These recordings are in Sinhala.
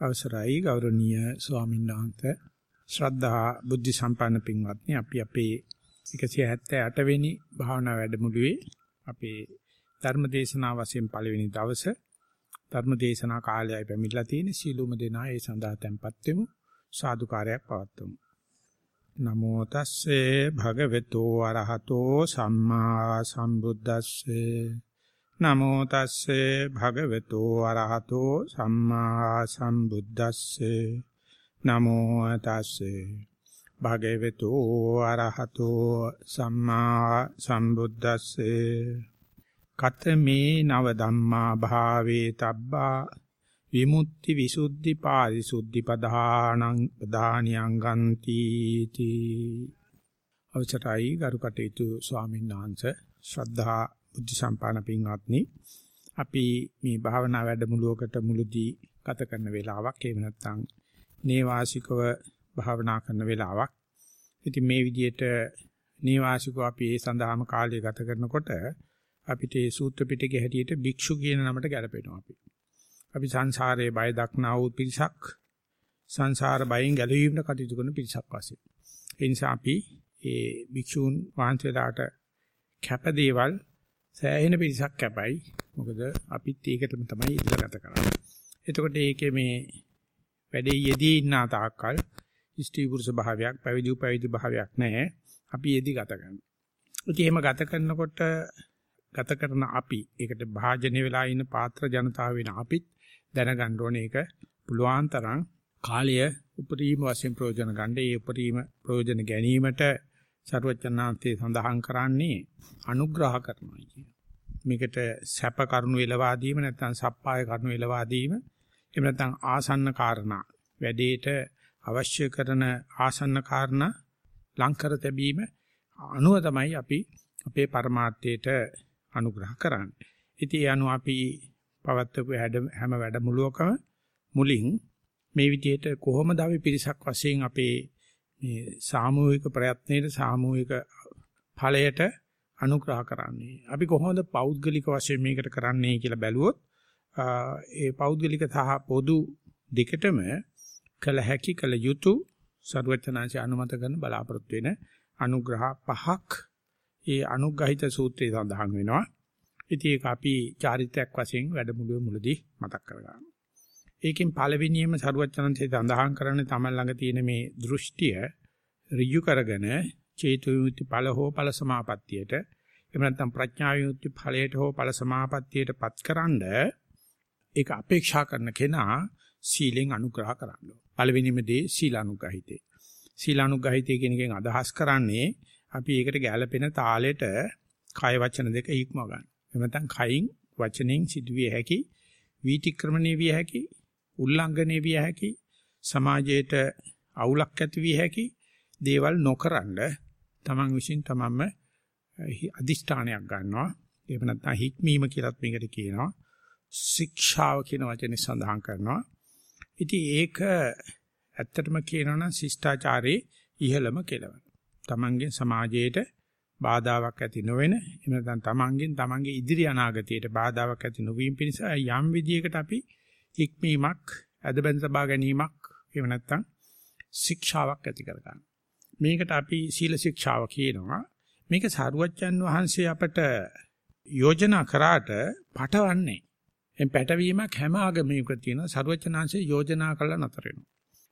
අවසරයි ගෞරවනීය ස්වාමීන් වහන්සේ. ශ්‍රද්ධා බුද්ධ සම්පන්න පින්වත්නි අපි අපේ 178 වෙනි භාවනා වැඩමුළුවේ අපේ ධර්ම දේශනාව වශයෙන් පළවෙනි දවසේ ධර්ම දේශනා කාලයයි පැමිණලා තියෙන සීලුම දෙනා ඒ සඳහා tempත් වෙමු සාදුකාරයක් පවත්වමු. නමෝ තස්සේ භගවතු අරහතෝ සම්මා සම්බුද්දස්සේ. නමෝ තස්සේ භගවතු අරහතෝ සම්මා සම්බුද්දස්සේ. නමෝ තස්සේ භගවතු අරහතෝ සම්මා සම්බුද්දස්සේ. කතමේ නව ධම්මා භාවේ තබ්බා විමුක්ති විසුද්ධි පාරිසුද්ධි පදානං පදානියං ගන්ති තී අවසරයි ගරුකටයුතු ස්වාමීන් වහන්සේ. ශ්‍රද්ධා බුද්ධ සම්පාදන පින්වත්නි අපි මේ භාවනා වැඩමුළුවකට මුලදී ගත කරන වෙලාවක් එහෙම නැත්නම් නේවාසිකව භාවනා කරන වෙලාවක්. ඉතින් මේ විදිහට නේවාසිකව අපි ඒ සඳහාම කාලය ගත කරනකොට අපිට ඒ සූත්‍ර පිටකයේ හැටියට භික්ෂු කියන නමට ගැලපෙනවා අපි. අපි සංසාරයේ බය දක්නා වූ පිරිසක් සංසාර බයෙන් ගැලවීමට කටයුතු කරන පිරිසක් වශයෙන්. ඒ නිසා අපි ඒ භික්ෂූන් වහන්සේලාට කැප දේවල් සෑහෙන පිරිසක් කැපයි. මොකද අපිත් ඒකටම තමයි ඉඳලා ගත කරන්නේ. එතකොට ඒකේ මේ වැඩේ යෙදී ඉන්න තාක්කල් ස්ත්‍රී පුරුෂ භාවයක් පැවිදි උපවිදි භාවයක් නැහැ. අපි යෙදී ගත කරනවා. ඉතින් එහෙම ගත කරනකොට ගත කරන අපි ඒකට භාජනය වෙලා ඉන්න පාත්‍ර ජනතාව වෙන අපිත් දැනගන්න ඕනේ ඒක පුළුවන් තරම් කාලය උපරිම වශයෙන් ප්‍රයෝජන ගන්න. ඒ උපරිම ප්‍රයෝජන ගැනීමට සරුවචනාන්තේ සඳහන් කරන්නේ අනුග්‍රහ කරනවා කියන මේකට සැප කරුණු එලවා දීම නැත්නම් සප්පාය කරුණු එලවා දීම එහෙම නැත්නම් ආසන්න කාරණා වැඩේට අවශ්‍ය කරන ආසන්න කාරණා ලංකර තැබීම අනුව තමයි අපි අපේ પરමාර්ථයට අනුග්‍රහ කරන්නේ. ඉතින් ඒ අනුව අපි පවත්වපු හැම වැඩමුළුවකම මුලින් මේ විදිහට කොහොමද අපි පිරිසක් වශයෙන් අපේ මේ සාමූහික ප්‍රයත්නයේ සාමූහික ඵලයට අනුග්‍රහ කරන්නේ. අපි කොහොමද පෞද්ගලික වශයෙන් මේකට කරන්නේ කියලා බැලුවොත් ඒ පෞද්ගලික සහ පොදු දෙකටම කළ හැකි කළ යුතු සරුවචනාංශ අනුමත කරන බලාපොරොත්තු වෙන අනුග්‍රහ පහක් ඒ අනුග්‍රහිත සූත්‍රයේ සඳහන් වෙනවා. ඉතින් ඒක අපි චාරිත්‍රාක් වශයෙන් වැඩමුළුවේ මුලදී මතක් කරගන්නවා. ඒකෙන් පළවෙනියම සරුවචනන්සේ සඳහන් කරන්නේ තමයි ළඟ තියෙන මේ දෘෂ්ටිය ඍජු කරගෙන චේතු විමුක්ති ඵල හෝ ඵල සමාපත්තියට එහෙම නැත්නම් ප්‍රඥා විමුක්ති ඵලයට හෝ ඵල සමාපත්තියටපත් කරන්ඩ ඒක අපේක්ෂා කරන කෙනා සීලෙන් අනුග්‍රහ කරන්න ඕන. පළවෙනිම දේ සීලානුගහිතේ. සීලානුගහිතේ කියන එකෙන් අදහස් කරන්නේ අපි ඒකට ගැළපෙන තාලෙට කය වචන දෙක ඉක්ම ගන්න. එහෙම නැත්නම් කයින් වචනෙන් සිදුවිය හැකි වීතික්‍රමණේ විය හැකි උල්ලංඝනයේ විය හැකි සමාජයට අවුලක් ඇති විය හැකි දේවල් නොකරනද තමන් විසින් තමන්ම අදිෂ්ඨානයක් ගන්නවා. එහෙම නැත්නම් හික්මීම කියලත් මේකට කියනවා. ශික්ෂාව කියන වචනේ සඳහන් කරනවා. ඉතින් ඒක ඇත්තටම කියනවා නම් ශිෂ්ටාචාරයේ ඉහළම කෙලවර තමන්ගේ සමාජයට බාධාවක් ඇති නොවන එහෙම නැත්නම් තමන්ගෙන් තමන්ගේ ඉදිරි අනාගතයට බාධාවක් ඇති නොවීම පිණිස යම් විදියකට අපි හික්මීමක් අදබෙන් සබා ගැනීමක් එහෙම නැත්නම් ශික්ෂාවක් ඇති කර ගන්න. මේකට අපි සීල ශික්ෂාව කියනවා. මේක සාරුවච්චන් වහන්සේ අපට යෝජනා කරාට පටවන්නේ. එම් පැටවීමක් හැම ආගමයක තියෙනවා. සාරුවච්චන්හන්සේ යෝජනා කළා නතර වෙනවා.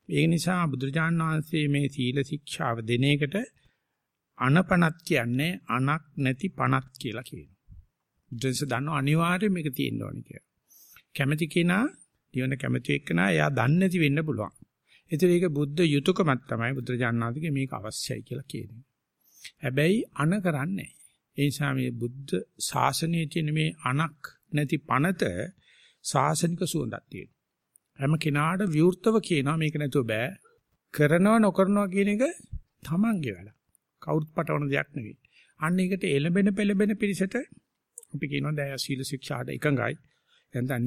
ඒ නිසා බුදුරජාණන් වහන්සේ මේ සීල ශික්ෂාව දෙන එකට අනපනත් කියන්නේ අනක් නැති පණක් කියලා කියනවා. බුදුන්ස දන්නව අනිවාර්යයෙන් මේක තියෙන්න ඕනේ කියලා. කැමැති කෙනා, දිවන කැමැති එක්කනා එයා දන්නේ නැති වෙන්න පුළුවන්. ඒතර ඒක බුද්ධ යුතුයකමක් තමයි බුදුරජාණන්තුගේ මේක අවශ්‍යයි කියලා කියන්නේ. හැබැයි අන කරන්නේ ඒ නිසා මේ බුද්ධ ශාසනයේ තියෙන මේ අනක් නැති පනත ශාසනික සුවඳක් තියෙනවා. හැම කෙනාට විවෘතව කියනවා මේක නැතුව බෑ. කරනව නොකරනවා කියන එක තමන්ගේ වැඩ. කවුරුත් පටවන දෙයක් නෙවෙයි. අන්න ඒකට එළඹෙන පෙළඹෙන පිරිසට අපි කියනවා දැය සීල ශික්ෂාට එකඟයි. නැත්නම්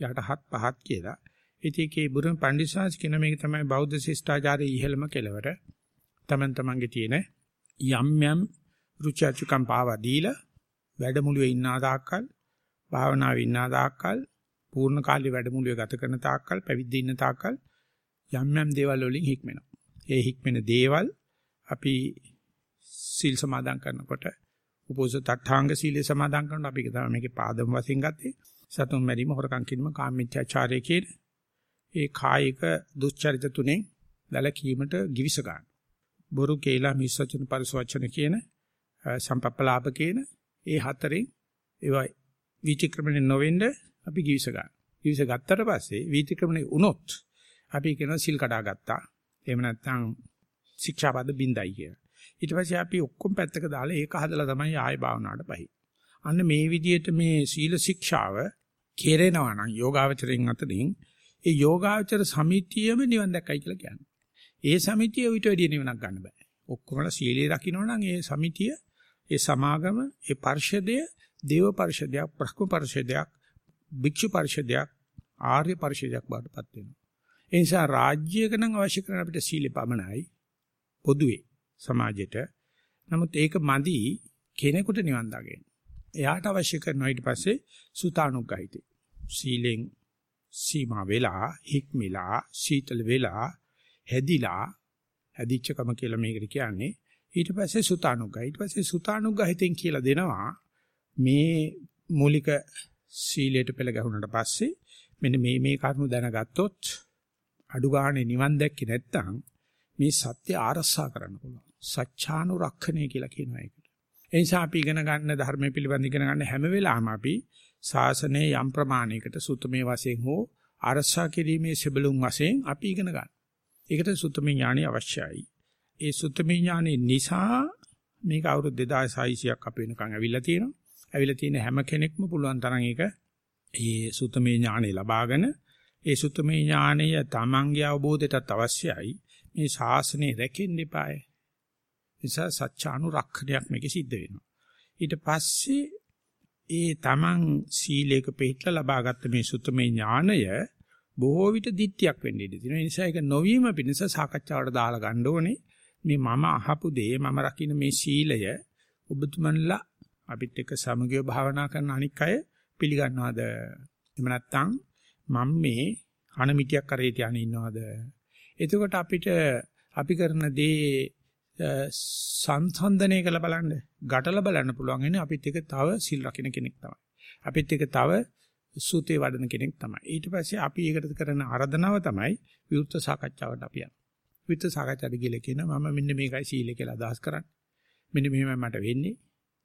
නිහතමානී යටහත් පහත් කියලා. ඉතින් ඒකේ බුදුන් පඬිස්සාස් කියන මේක තමයි බෞද්ධ ශිෂ්ටාචාරයේ ඉහළම කෙලවර. තමන් තමන්ගේ තියෙන යම් යම් රුචර්චුකම් පාවා දීලා වැඩමුළුවේ ඉන්නා දාක්කල් භාවනාවේ ඉන්නා දාක්කල් පූර්ණ කාලීන වැඩමුළුවේ ගත කරන තාක්කල් පැවිදි ඉන්න තාක්කල් යම් යම් දේවල් වලින් හික්මෙනවා. ඒ හික්මෙන දේවල් අපි සීල් සමාදන් කරනකොට උපෝසත තඨාංග සීලය සමාදන් කරනකොට අපි තමයි මේකේ පාදම වශයෙන් ගත්තේ. සතුන් මැරීම, හොරකම් කිරීම, කාමීච්ඡාචාරය කියන ඒ කායික දුස්චරිත තුනෙන් වැළකීමට givis ගන්න. බොරු කේලා මිස්සචන පරිසවචන කියන සම්පප්පලාප කියන ඒ හතරෙන් ඒවා විචක්‍රමණය නොවෙන්න අපි givis ගන්න. givis ගත්තට පස්සේ විචක්‍රමණය වුණොත් අපි කියනවා සිල් කඩා ගත්තා. එහෙම නැත්නම් ශික්ෂාපද බින්දයි කියලා. ඊට පස්සේ අපි ඔක්කොම පැත්තක දාලා ඒක හදලා තමයි ආය භාවනාවට පහයි. අන්න මේ විදිහට මේ සීල ශික්ෂාව කෙරෙනවා නම් යෝගාවචරයෙන් අතරින් ඒ යෝගාවචර සමිතියම නිවන් දැක්කයි කියලා කියන්නේ. ඒ සමිතිය ඊට වැඩිය නිවනක් ගන්න බෑ. ඔක්කොමලා සීලේ රකින්න නම් ඒ සමිතිය, ඒ සමාගම, ඒ පරිෂදය, දේව පරිෂදයක්, බ්‍රහ්ම පරිෂදයක්, භික්ෂු පරිෂදයක්, ආර්ය පරිෂදයක් බාටපත් වෙනවා. ඒ නිසා රාජ්‍යයක නම් අවශ්‍ය කරන අපිට සීලෙ පමණයි පොදුවේ සමාජෙට. නමුත් ඒක මදි කෙනෙකුට නිවන් දකින්න. එයාට අවශ්‍ය කරනවා ඊට පස්සේ සුතානුග්ගහිතේ. සීලෙන් සීමා වෙලා, හික්මිලා, සීතල වෙලා, හැදිලා, හැදිච්චකම කියලා මේකට කියන්නේ. ඊට පස්සේ සුතානුග්ගහ. ඊට පස්සේ සුතානුග්ගහිතෙන් කියලා දෙනවා මේ මූලික සීලයට පෙළ ගැහුනට පස්සේ මෙන්න මේ මේ කරුණු දැනගත්තොත් අඩු ගානේ නිවන් දැක්කේ නැත්නම් මේ සත්‍ය ආරක්ෂා කරන්න පුළුවන්. සත්‍යානුරක්ෂණය කියලා කියනවා ඒකට. ඒ නිසා අපි ඉගෙන ගන්න ධර්මයේ පිළිබඳ ඉගෙන ගන්න හැම වෙලාවෙම අපි ශාසනයේ යම් ප්‍රමාණයකට සුත්තමේ වශයෙන් හෝ ආරක්ෂා කිරීමේ සෙබළුන් වශයෙන් අපි ඉගෙන ගන්න. ඒකට සුත්තමේ ඥාණි අවශ්‍යයි. ඒ සුත්තමේ ඥාණි නිසා මේක අවුරුදු 2600ක් අප වෙනකන් ඇවිල්ලා තියෙනවා. ඇවිල්ලා තියෙන හැම කෙනෙක්ම පුළුවන් තරම් ඒක ඒ සුත්තමේ ඥාණි ලබාගෙන ඒ සුත්තමේ ඥාණය තමන්ගේ අවබෝධයටත් අවශ්‍යයි. මේ ශාසනය රැකෙන්න එපාය. නිසා සත්‍යානුරක්ෂණයක් මේකේ සිද්ධ වෙනවා. ඊට පස්සේ ඒ තමන් සීලයක පිළිట్లా ලබාගත්ත මේ සුත්තමේ ඥාණය බොහෝ විට දිට්ඨියක් වෙන්න ඉඩ තියෙනවා. ඒ නිසා ඒක නොවීම පිණිස සාකච්ඡාවට දාලා ගන්න ඕනේ. මේ මම අහපු දේ මම රකින්න මේ සීලය ඔබතුමන්ලා අපිත් එක්ක සමගිය භාවනා කරන අනික් අය පිළිගන්නවද? එහෙම නැත්නම් මම මේ අනමිතියක් කරේ තියාගෙන ඉන්නවද? එතකොට අපිට අපි කරන දේ සංසන්දනය කළ බලන්න, ගැටල බලන්න පුළුවන් ඉන්නේ අපිත් එක තව සිල් රකින්න කෙනෙක් තමයි. අපිත් එක තව සූතේ වඩන කෙනෙක් තමයි. ඊට පස්සේ අපි ඒකට කරන ආරාධනාව තමයි විවෘත සාකච්ඡාවට අපි යන්නේ. විවෘත සාකච්ඡාට ගිහලා කියනවා මම මෙන්න මේකයි සීලය කියලා අදහස් කරන්නේ. මෙන්න මෙහෙමයි මට වෙන්නේ.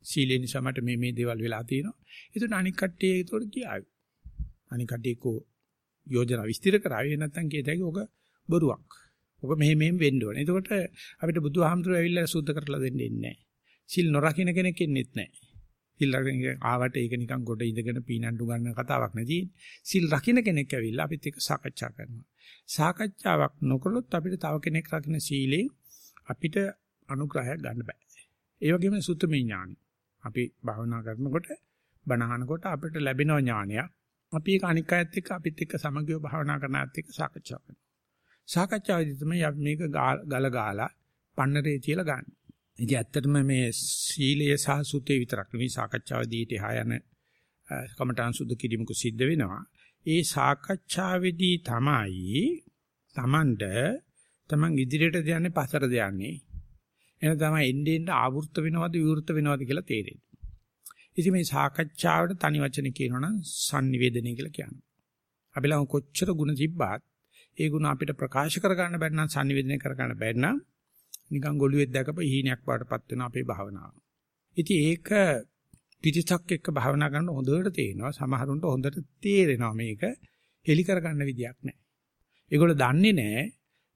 සීලේ නිසා මට මේ මේ දේවල් වෙලා තියෙනවා. ඒකට අනික් කට්ටිය ඒකට කියාවි. අනික් කට්ටිය කෝ යෝජනා විස්තර කරાવી නැත්නම් කියතයි ඔක බොරුවක්. ඔක මෙහෙම මෙහෙම වෙන්න ඕනේ. එතකොට අපිට බුදුහාමුදුරුවෝ ඇවිල්ලා සුද්ධ කරලා දෙන්නේ නැහැ. සිල් නොරකින්න කෙනෙක් ඉන්නෙත් නැහැ. සිල් රකින්න ආවට ඒක නිකන් ගොඩ ඉඳගෙන පීනන්ඩු ගන්න කතාවක් නෙදී. සිල් රකින්න කෙනෙක් ඇවිල්ලා අපිත් එක්ක සාකච්ඡා කරනවා. සාකච්ඡාවක් නොකළොත් අපිට තව කෙනෙක් රකින්න සීලෙන් අපිට අනුග්‍රහයක් ගන්න බෑ. ඒ වගේම සුත්තමේ ඥානයි. අපි භාවනා කරනකොට බණහනකොට අපිට ලැබෙන ඥානයක්. අපි ඒක අනික් අයත් එක්ක අපිත් එක්ක සමගියව භාවනා කරන අයත් එක්ක සාකච්ඡා කරනවා. සාකච්ඡාවේදී තමයි අපි මේක ගල ගාලා පන්නරේ තියලා ගන්න. ඉතින් ඇත්තටම මේ සීලය සහ සුතේ විතරක් නෙවෙයි සාකච්ඡාවේදී ඊට හා යන කමඨාන් සුද්ධ කිරීමක සිද්ධ වෙනවා. ඒ සාකච්ඡාවේදී තමයි Tamand තමන් ඉදිරියට යන්නේ පසට යන්නේ. එන තමයි එන්නේ එන්නේ ආවෘත වෙනවද විවෘත වෙනවද කියලා තේරෙන්නේ. ඉතින් මේ සාකච්ඡාවට තනි වචන කියනවනම් sannivedanaya කියලා කියනවා. අපි ළඟ කොච්චර ಗುಣ තිබ්බත් ඒ ಗುಣ අපිට ප්‍රකාශ කර ගන්න බැරි නම් sannivedana කර ගන්න බැරි නම් නිකන් ගොළුෙක් දැකපු හීනයක් වඩටපත් වෙන අපේ භාවනාව. ඉතින් ඒක පිටිසක් එක්ක භාවනා කරන හොඳට තේරෙනවා. සමහරුන්ට හොඳට තේරෙනවා මේක හෙලි කර ගන්න විදියක් නැහැ. ඒගොල්ලෝ දන්නේ නැහැ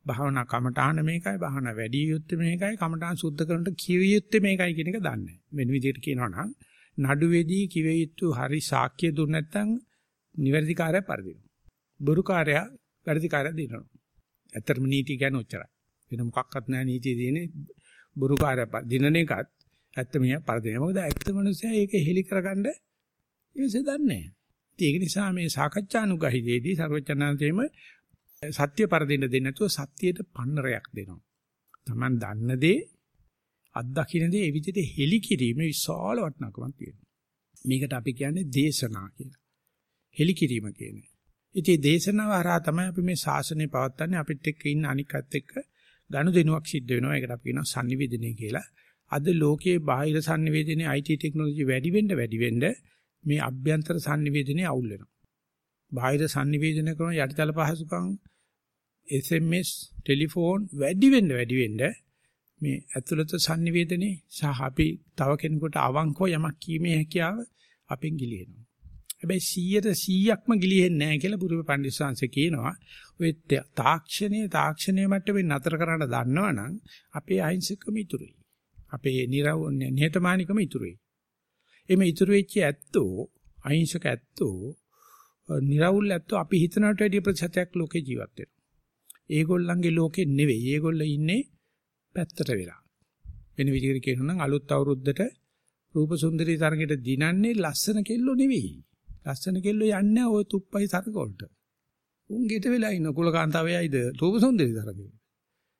භාවනා කමඨාන මේකයි භාවනා වැඩි යුත්තේ මේකයි කමඨාන සුද්ධ කරනට කිව යුත්තේ මේකයි කියන එක දන්නේ නැහැ. වෙන විදිහට කියනවා නම් නඩුවේදී කිව යුතු හරි සාක්ෂිය දුන්න නැත්නම් නිවැරදි කාර්යය පරිදිනවා. බොරු කාර්යය වැරදි කාර්යයක් දිනනවා. ඇත්තටම නීති කියන්නේ ඔච්චරයි. වෙන මොකක්වත් නැහැ නීතිය තියෙන්නේ බුරු කාර්යයක් දිනන එකත් ඇත්තම පරදින. මොකද ඇත්ත මිනිස්සයා ඒක හෙලි කරගන්න ඉවසෙ දන්නේ ඒක නිසා මේ සාකච්ඡානුගහිතේදී සර්වචනාන්තේම සත්‍ය පරදින්න දෙන්නේ නැතුව සත්‍යයට පන්නරයක් දෙනවා. Taman දන්න දේ අත්දකින්න දේ ඒ විදිහට හෙලි කිරීමේ විශාල වටිනාකමක් තියෙනවා. මේකට අපි කියන්නේ දේශනා කියලා. හෙලිකිරීම කියන්නේ. ඉතින් දේශනාව හරහා තමයි අපි මේ ශාසනය පවත්න්නේ අපිත් එක්ක ඉන්න අනිකත් එක්ක ගනුදෙනුවක් සිද්ධ වෙනවා. ඒකට අපි කියනවා sannivedanaye කියලා. අද ලෝකයේ බාහිර sannivedanaye IT ටෙක්නොලොජි වැඩි වෙන්න වැඩි වෙන්න මේ අභ්‍යන්තර sannivedanaye අවුල් වෙනවා. බාහිර sannivedana කරන යටිතල පහසුකම් SMS ටෙලිෆෝන් වැඩි වෙන්න වැඩි වෙන්න මේ ඇතුළත sannivedanaye සහ අපි තව කෙනෙකුට අවංකව යමක් කීමේ හැකියාව අපෙන් ගිලිනවා. හැබැයි 100ට 100ක්ම ගිලිහෙන්නේ නැහැ කියලා පුරුම පඬිස්සංශ කියනවා. ඔය තාක්ෂණයේ තාක්ෂණයේ මට්ටමේ නතර කරන්න දන්නවනම් අපේ අහිංසකම ඉතුරුයි. අපේ නිහතමානිකම ඉතුරුයි. එimhe ඉතුරු වෙච්ච ඇත්තෝ අහිංසක ඇත්තෝ නිර්වුල් ඇත්තෝ අපි හිතනට වැඩිය ප්‍රතිශතයක් ලෝකේ ජීවත් වෙනවා. ඒගොල්ලන්ගේ ලෝකේ නෙවෙයි. ඒගොල්ලෝ ඉන්නේ පැත්තට වෙලා. වෙන විදිහකට කියනවා නම් අලුත් අවුරුද්දට රූප සුන්දරී තරගෙට දිනන්නේ ලස්සන කෙල්ලෝ නෙවෙයි. ලස්සන කෙල්ලෝ යන්නේ ඔය තුප්පයි සරකොල්ට. උන් ගෙට වෙලා ඉන්න කුලකාන්තාවේයිද රූපසුන්දරි තරගේ.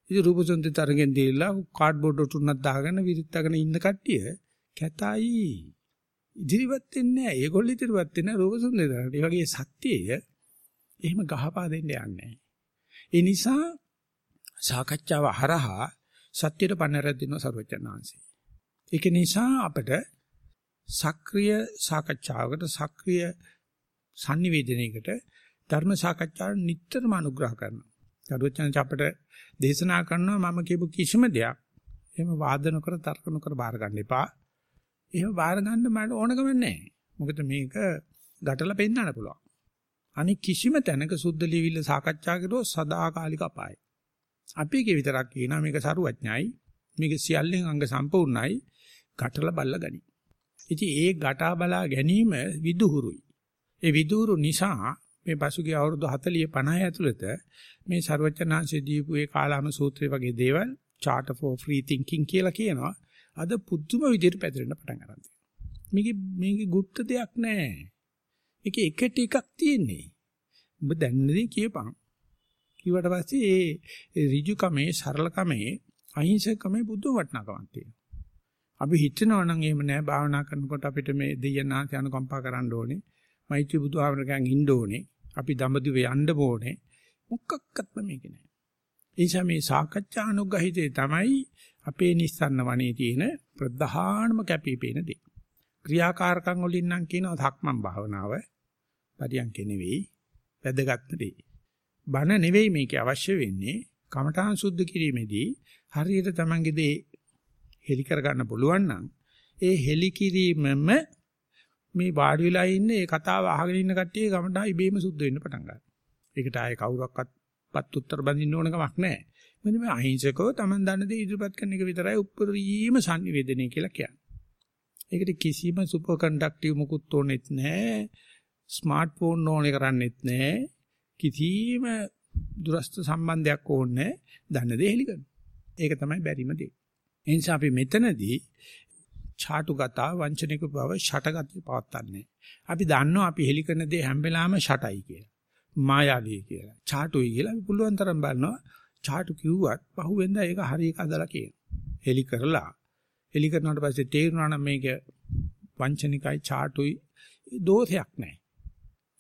ඉතින් රූපසුන්දරි තරගෙන් දීලා කාඩ්බෝඩ් උටුන්නක් දාගෙන විරිත්තගෙන ඉන්න කට්ටිය කැතයි. ඉදිරියවත් වෙන්නේ නැහැ. ඒගොල්ලෝ ඉදිරියවත් වෙන්නේ නැහැ රූපසුන්දරි තරගට. ඒ වගේ සත්‍යය එහෙම ගහපා දෙන්න යන්නේ ඒ නිසා සාකච්ඡාව හරහා සත්‍යයට පණ රැද්දිනවා සරුවචනාංශේ. ඒක නිසා අපිට සක්‍රීය සාකච්ඡාවකට සක්‍රීය sannivedanaයකට ධර්ම සාකච්ඡාවට නිතරම අනුග්‍රහ කරනවා. සරුවචන අපට දේශනා කරනවා මම කියපු කිසිම දෙයක් එහෙම වාදන කර තර්ක නොකර බාර ගන්න එපා. එහෙම බාර ගන්න මට ඕනකම නැහැ. මොකද මේක ගැටලා පෙන්නන්න පුළුවන්. අනික කිසිම තැනක සුද්ධ ලිවිල්ල සාකච්ඡා කරෝ සදාකාලික අපායයි. අපි ඒකේ විතරක් කියනවා මේක සරුවඥයි. මේක සියල්ලෙන් අංග සම්පූර්ණයි. ගැටලා බල්ලා ගනි. ඉතින් ඒ ගැටා බලා ගැනීම විදුහුරුයි. ඒ විදුහුරු නිසා මේ පසුගිය අවුරුදු 40 50 ඇතුළත මේ ਸਰවචනාංශයේ දීපු ඒ කාලාම සූත්‍රය වගේ දේවල් chart for free thinking කියලා කියනවා. අද පුදුම විදිහට පැතිරෙන්න පටන් ගන්න තියෙනවා. මේකේ මේකේ গুপ্ত දෙයක් නැහැ. මේකේ එක ටිකක් තියෙන්නේ. ඔබ දැන්නේ කියපන්. කිව්වට පස්සේ ඒ ඍජුකමේ සරලකමේ අහිංසකමේ බුද්ධ වටනකමක් තියෙනවා. අපි හිතනවා නම් එහෙම නෑ භාවනා කරනකොට අපිට මේ දෙයනාට අනුකම්පා කරන්න ඕනේ. මෛත්‍රී බුදුහාමරකයන් ඉන්න ඕනේ. අපි දඹදිව යන්න ඕනේ. මොකක්වත්ම මේක නෑ. ඒ නිසා මේ සාකච්ඡා අනුග්‍රහිතේ තමයි අපේ නිස්සන්න වනේ තියෙන ප්‍රධානම කැපිපේන දේ. ක්‍රියාකාරකම් වලින් නම් කියනවා ධක්මන් භාවනාව. පරියන්ක නෙවෙයි. වැදගත් දෙයි. බන නෙවෙයි මේක අවශ්‍ය වෙන්නේ. කමඨාන් සුද්ධ කිරීමේදී හරියට තමන්ගේ දේ හෙලි කරගන්න පුළුවන් නම් ඒ හෙලි කිරීමම මේ වාඩි වෙලා ඉන්න ඒ කතාව අහගෙන ඉන්න කට්ටිය ගමට ඉබේම සුද්ධ වෙන්න පටන් ගන්නවා. ඒකට ආයේ කවුරක්වත් පත් උත්තර බඳින්න ඕන කමක් නැහැ. මෙන්න මේ අහිංසකව Taman දන්න දේ ඉදිරිපත් කරන එක විතරයි උප්පරීම sannivedanaya කියලා කියන්නේ. ඒකට කිසිම සුපර් කන්ඩක්ටිව් මුකුත් ඕනෙත් නැහැ. ස්මාර්ට්ෆෝන් ඕනේ කරන්නෙත් නැහැ. කිසිම දුරස්ත සම්බන්ධයක් ඕනේ නැහැ. දන්න දේ හෙලි කරනවා. ඒක තමයි බැරිම දේ. ඒ නිසා අපි මෙතනදී ඡාටුගත වංචනික බව ෂටගති පවත්තන්නේ. අපි දන්නවා අපි හෙලි කරන දේ හැම වෙලාවෙම ෂටයි කියලා. මායාවී කියලා. ඡාටුයි කියලා අපි පුළුවන් තරම් බලනවා. ඡාටු කිව්වත් පහුවෙන්ද ඒක හරියට අදලා කියන. හෙලි කරලා හෙලි කරනාට පස්සේ තේරුණා නම් මේක වංචනිකයි ඡාටුයි දෝෂයක් නැහැ.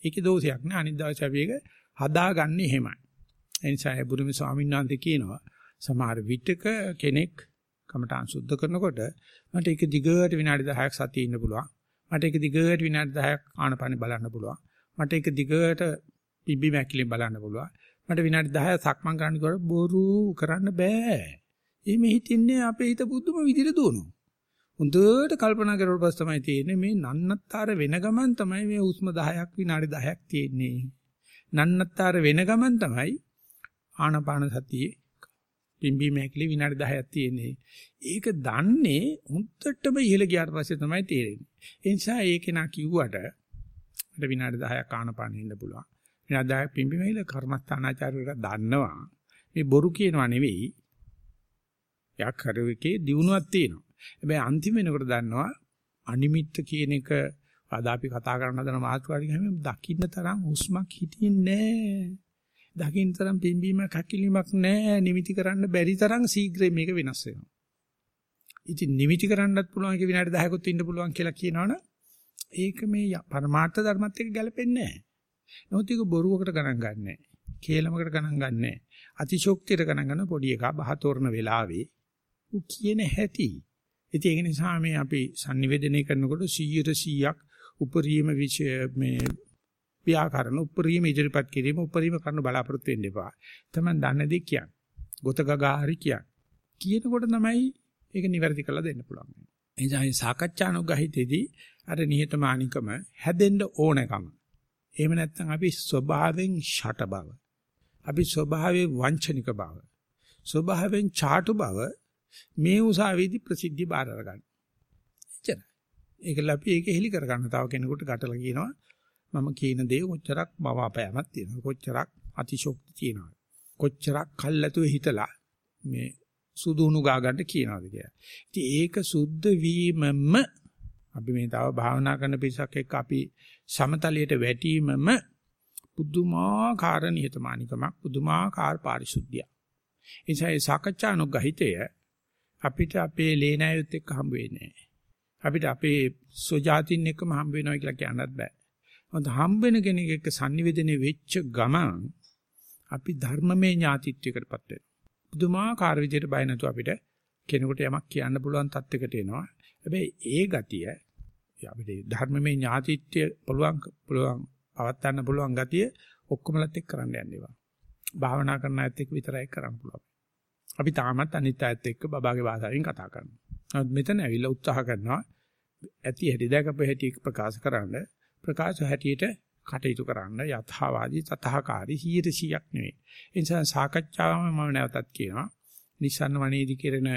ඒකේ දෝෂයක් නැහැ. අනිත් දවසේ අපි ඒක හදාගන්නේ එහෙමයි. ඒ නිසා බුදුම ස්වාමීන් වහන්සේ කියනවා සමහර විටක කෙනෙක් කමඨාන් සුද්ධ කරනකොට මට ඒක දිගට විනාඩි 10ක් සතිය ඉන්න පුළුවන්. මට ඒක දිගට විනාඩි 10ක් ආනපානෙ බලන්න පුළුවන්. මට ඒක දිගට පිබි මැකිලෙන් බලන්න පුළුවන්. මට විනාඩි 10ක් සක්මන් කරනකොට බොරු කරන්න බෑ. එimhe හිටින්නේ අපේ හිත බුදුම විදිහට දුවනවා. හොඳට කල්පනා කරුවට පස්සේ තමයි තේරෙන්නේ මේ නන්නත්තර වෙන ගමන් තමයි මේ උස්ම 10ක් විනාඩි 10ක් තියෙන්නේ. නන්නත්තර වෙන ගමන් තමයි ආනපාන සතියේ පිම්බි මේකලි විනාඩි 10ක් තියෙන්නේ. ඒක දන්නේ හුත්තටම ඉහළ ගියාට පස්සේ තමයි තේරෙන්නේ. ඒ නිසා ඒකේ නා කිව්වට මට විනාඩි 10ක් ආනපාන ඉන්න පුළුවන්. විනාඩි 10ක් පිම්බි මේකල කර්මස්ථානාචාර්යවරු දන්නවා. මේ බොරු කියනවා නෙවෙයි. යක් කරුවකේ දිනුවක් තියෙනවා. හැබැයි අන්තිම වෙනකොට දන්නවා අනිමිත්ත කියන එක අද අපි කතා කරන හදන මාතෘකාවකින් හැම දකින්න තරම් හුස්මක් හිටින්නේ නැහැ. දකින්න තරම් පිම්බීමක් හැකිලීමක් නැහැ. නිමිති කරන්න බැරි තරම් ශීඝ්‍රයෙන් මේක වෙනස් වෙනවා. ඉතින් නිමිති කරන්නත් පුළුවන් එක විනාඩි 10කුත් ඉන්න පුළුවන් කියලා කියනවනම් ඒක මේ පරමාර්ථ ධර්මත් එක්ක ගැලපෙන්නේ නැහැ. නමුත් ඒක බොරුවකට ගණන් ගන්නෑ. කේලමකට ගණන් ගන්නෑ. අතිශෝක්තියට ගණන් ගන්න පොඩි එකා බහතෝරන වෙලාවේ ඌ කියන හැටි. ඉතින් ඒක නිසා මේ අපි sannivedanaya කරනකොට 100%ක් උපරිම විෂය මේ ව්‍යාකරණ උපරිම ඉදිරිපත් කිරීම උපරිම කරන බලාපොරොත්තු වෙන්න එපා. තමයි දන්නේ දෙයක් කියන්නේ. ගොතගගා හරි කියන්නේ. කියනකොට තමයි ඒක නිවැරදි කරලා දෙන්න පුළුවන්. එනිසා මේ සාකච්ඡානුගහිතේදී අර නිහතමානිකම හැදෙන්න ඕනකම. එහෙම නැත්නම් අපි ස්වභාවයෙන් ෂට බව. අපි ස්වභාවයෙන් වංචනික බව. ස්වභාවයෙන් ചാටු බව මේ උසාවියේදී ප්‍රසිද්ධිය බාර අරගන්න. එච්චරයි. ඒකල අපි ඒක හෙලි කරගන්න තව කෙනෙකුට ගැටලා කියනවා මම කියන දේ කොච්චරක් බව අපෑමක් තියෙනවා. කොච්චරක් අතිශෝක්ති තියෙනවා. කොච්චරක් කල්ැතුව හිතලා මේ සුදුහුණු ගා ගන්න කියනවාද කියලා. ඉතින් ඒක සුද්ධ වීමම අපි මේ තව භාවනා කරන පිරිසක් එක්ක අපි සමතලයට වැටීමම පුදුමාකාර නිහතමානිකමක් පුදුමාකාර පාරිශුද්ධිය. එනිසා ඒ සාකච්ඡානුගහිතය අපිට අපේ ලේනෑයුත් එක්ක හම්බ වෙන්නේ අපිට අපේ සෝජාතින් එක්කම හම්බ වෙනවා කියලා කියන්නත් බෑ. මොකද හම්බ වෙන කෙනෙක් එක්ක sannivedanaye වෙච්ච ගමන් අපි ධර්මමය ඥාතිත්වයකටපත් වෙනවා. පුදුමාකාර විදිහට බය නැතුව අපිට කෙනෙකුට යමක් කියන්න පුළුවන් තත්යකට එනවා. හැබැයි ඒ ගතිය අපිට ධර්මමය ඥාතිත්වය පුළුවන් පුළුවන් පවත්වන්න පුළුවන් ගතිය ඔක්කොමලත් එක්ක කරන්න යන්න ඒවා. භාවනා කරන අයත් එක්ක විතරයි කරන්න පුළුවන්. අපි තාමත් අනිත් අයත් එක්ක බබාගේ භාෂාවෙන් කතා කරනවා. නමුත් මෙතන ඇවිල්ලා උත්සාහ කරනවා ඇති හැටි දැකපු හැටි ප්‍රකාශ කරන්න ප්‍රකාශ හැටියට කටයුතු කරන්න යථාවාදී තතහකාරී 100ක් නෙවෙයි. ඒ නිසා සාකච්ඡාවම මම නැවතත් කියනවා. නිසන්න වනේදී කෙරෙන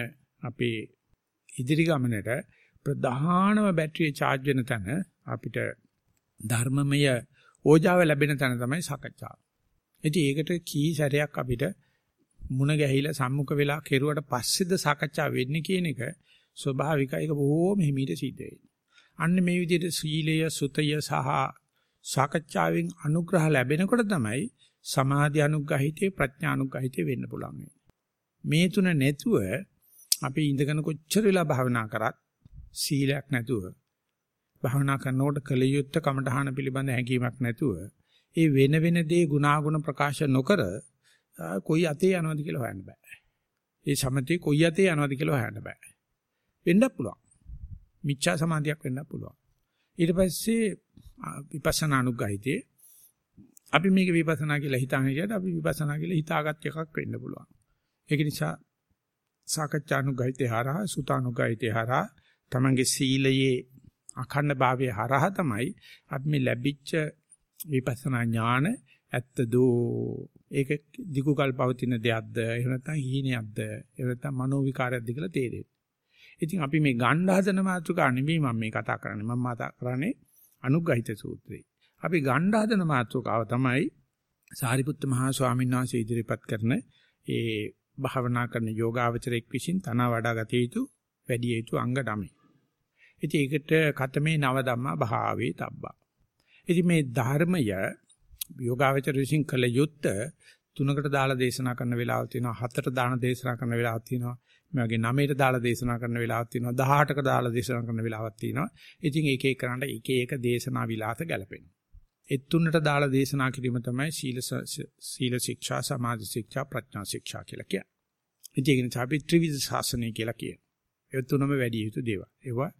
අපේ ඉදිරි ගමනට ප්‍රධානම බැටරිය charge වෙන තැන අපිට ධර්මමය ඕජාව ලැබෙන තැන තමයි සාකච්ඡාව. ඉතින් ඒකට කී සැරයක් අපිට මුණ ගැහිලා සම්මුඛ වෙලා කෙරුවට පස්සේද සාකච්ඡා වෙන්නේ කියන එක ස්වභාවිකයි ඒක බොහෝම හිමීට සිද්ධ වෙන්නේ. අන්න මේ විදිහට සීලය, සුතය සහ සාකච්ඡාවෙන් අනුග්‍රහ ලැබෙනකොට තමයි සමාධි අනුග්‍රහිතේ ප්‍රඥා අනුග්‍රහිතේ වෙන්න පුළුවන්. මේ තුන නැතුව අපි ඉඳගෙන කොච්චර වෙලා භාවනා කරත් සීලයක් නැතුව භාවනා කරනකොට කල යුත්තේ කමඨහන පිළිබඳ හැඟීමක් නැතුව ඒ වෙන වෙන දේ ගුණාගුණ ප්‍රකාශ නොකර කොයි අතේ යනවද කියලා හොයන්න බෑ. ඒ සමතේ කොයි අතේ යනවද කියලා හොයන්න බෑ. වෙන්නත් පුළුවන්. මිච්ඡා සමාධියක් වෙන්නත් පුළුවන්. ඊට පස්සේ විපස්සනා අනුග්‍රහිතේ අපි මේක විපස්සනා කියලා හිතාන හිටියට අපි විපස්සනා කියලා හිතාගත් එකක් වෙන්න පුළුවන්. ඒක නිසා සාකච්ඡානුග්‍රහිතේ හරහා සුතානුග්‍රහිතේ හරහා තමන්ගේ සීලයේ අඛණ්ඩ භාවයේ හරහා තමයි අපි මේ ලැබිච්ච විපස්සනා ඥාන ඇත්තදෝ ඒක දිගුකල් පවතින දෙයක්ද එහෙම නැත්නම් හීනයක්ද එහෙම නැත්නම් මනෝ විකාරයක්ද කියලා තේරෙන්නේ. ඉතින් අපි මේ ගණ්ඩ හදන මාතෘකා නෙමෙයි මම මේ කතා කරන්නේ. මම කතා කරන්නේ අනුග්‍රහිත සූත්‍රය. අපි ගණ්ඩ හදන මාතෘකාව තමයි සාරිපුත්ත මහා ස්වාමීන් වහන්සේ ඉදිරිපත් කරන ඒ භාවනා කරන යෝගාවචරයක් විසින් තන වඩා ගත යුතු වැඩි යුතු අංග 9. ඉතින් ඒකට කතමේ නව ධම්මා භාවේ තබ්බා. ඉතින් මේ ධර්මය යෝගාවචර විසින් කළ යුත්ත තුනකට දාලා දේශනා කරන වෙලාවක් තියෙනවා හතට දාන දේශනා කරන වෙලාවක් තියෙනවා මේ වගේ නවයට දාලා දේශනා කරන වෙලාවක් තියෙනවා. 18ක දාලා දේශනා කරන වෙලාවක් තියෙනවා. ඉතින් එක එක කරන්න එක එක දේශනා විලාස ගැලපෙනවා. ඒ තුනට දාලා දේශනා කිරීම තමයි සීල සීල ශික්ෂා සමාධි ශික්ෂා ප්‍රඥා ශික්ෂා කියලා කියන්නේ. ඉතින් ඒක නිසා අපි ත්‍රිවිධ ශාසනය කියලා කියනවා. ඒ තුනම වැඩි යුතු දේවල්. ඒවා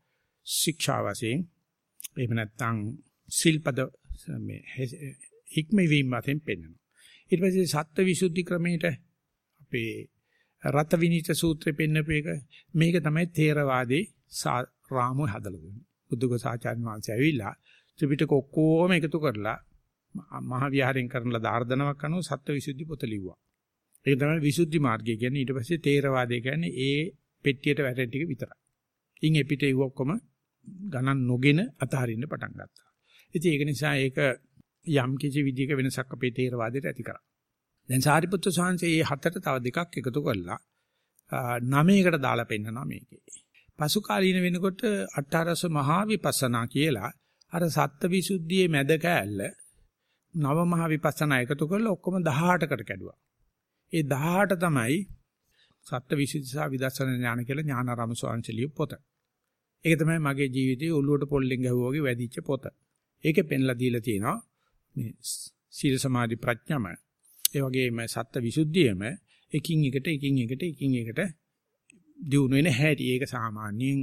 ශික්ෂා වශයෙන් එහෙම නැත්නම් සිල්පද මේ හික්මවීම වශයෙන් පෙන්වනවා. ඊට පස්සේ සත්ත්ව วิ සුද්ධි ක්‍රමයට අපේ රත විනිත සූත්‍රය පෙන්නපු එක මේක තමයි තේරවාදී රාමෝ හදලා දුන්නේ. බුදුග සාචාර්ය වංශය ඇවිල්ලා ත්‍රිපිටක ඔක්කොම එකතු කරලා මහ විහාරයෙන් කරන දාර්දනාවක් අනුව සත්ත්ව วิ සුද්ධි පොත ලිව්වා. ඒක තමයි විසුද්ධි මාර්ගය කියන්නේ ඊට පස්සේ තේරවාදය කියන්නේ ඒ පෙට්ටියට වැටෙන ටික විතරයි. ඉන් එපිට ඒව ඔක්කොම ගණන් නොගෙන අතහරින්න පටන් ගත්තා. ඉතින් ඒක නිසා ඒක යම් කිසි විදිහක වෙනසක් අපේ තේරවාදයට ඇති කරා. දැන් සාරිපුත්‍ර ස්වාමීන් මේ හතට තව දෙකක් එකතු කරලා නවයකට දාලා පෙන්නනවා මේකේ. පසු කාලීන වෙනකොට අට්ඨාරස මහා විපස්සනා කියලා අර සත්ත්වවිසුද්ධියේ මැද කෑල්ල නව මහා විපස්සනා එකතු කරලා ඔක්කොම 18කට කැඩුවා. ඒ 18 තමයි සත්ත්වවිසුද්ධි සහ විදර්ශනා ඥාන කියලා ඥානාරාම ස්වාමීන් පොත. ඒක තමයි මගේ ජීවිතයේ ඔළුවට පොල්ලෙන් ගැහුවා වගේ වැදිච්ච පොත. ඒකේ පෙන්ලා දීලා තියෙනවා මේ සීල සමාධි ප්‍රඥාම ඒ වගේම සත්ත්ව විසුද්ධියම එකින් එකට එකින් එකට එකින් එකට දියුණු වෙන හැටි ඒක සාමාන්‍යයෙන්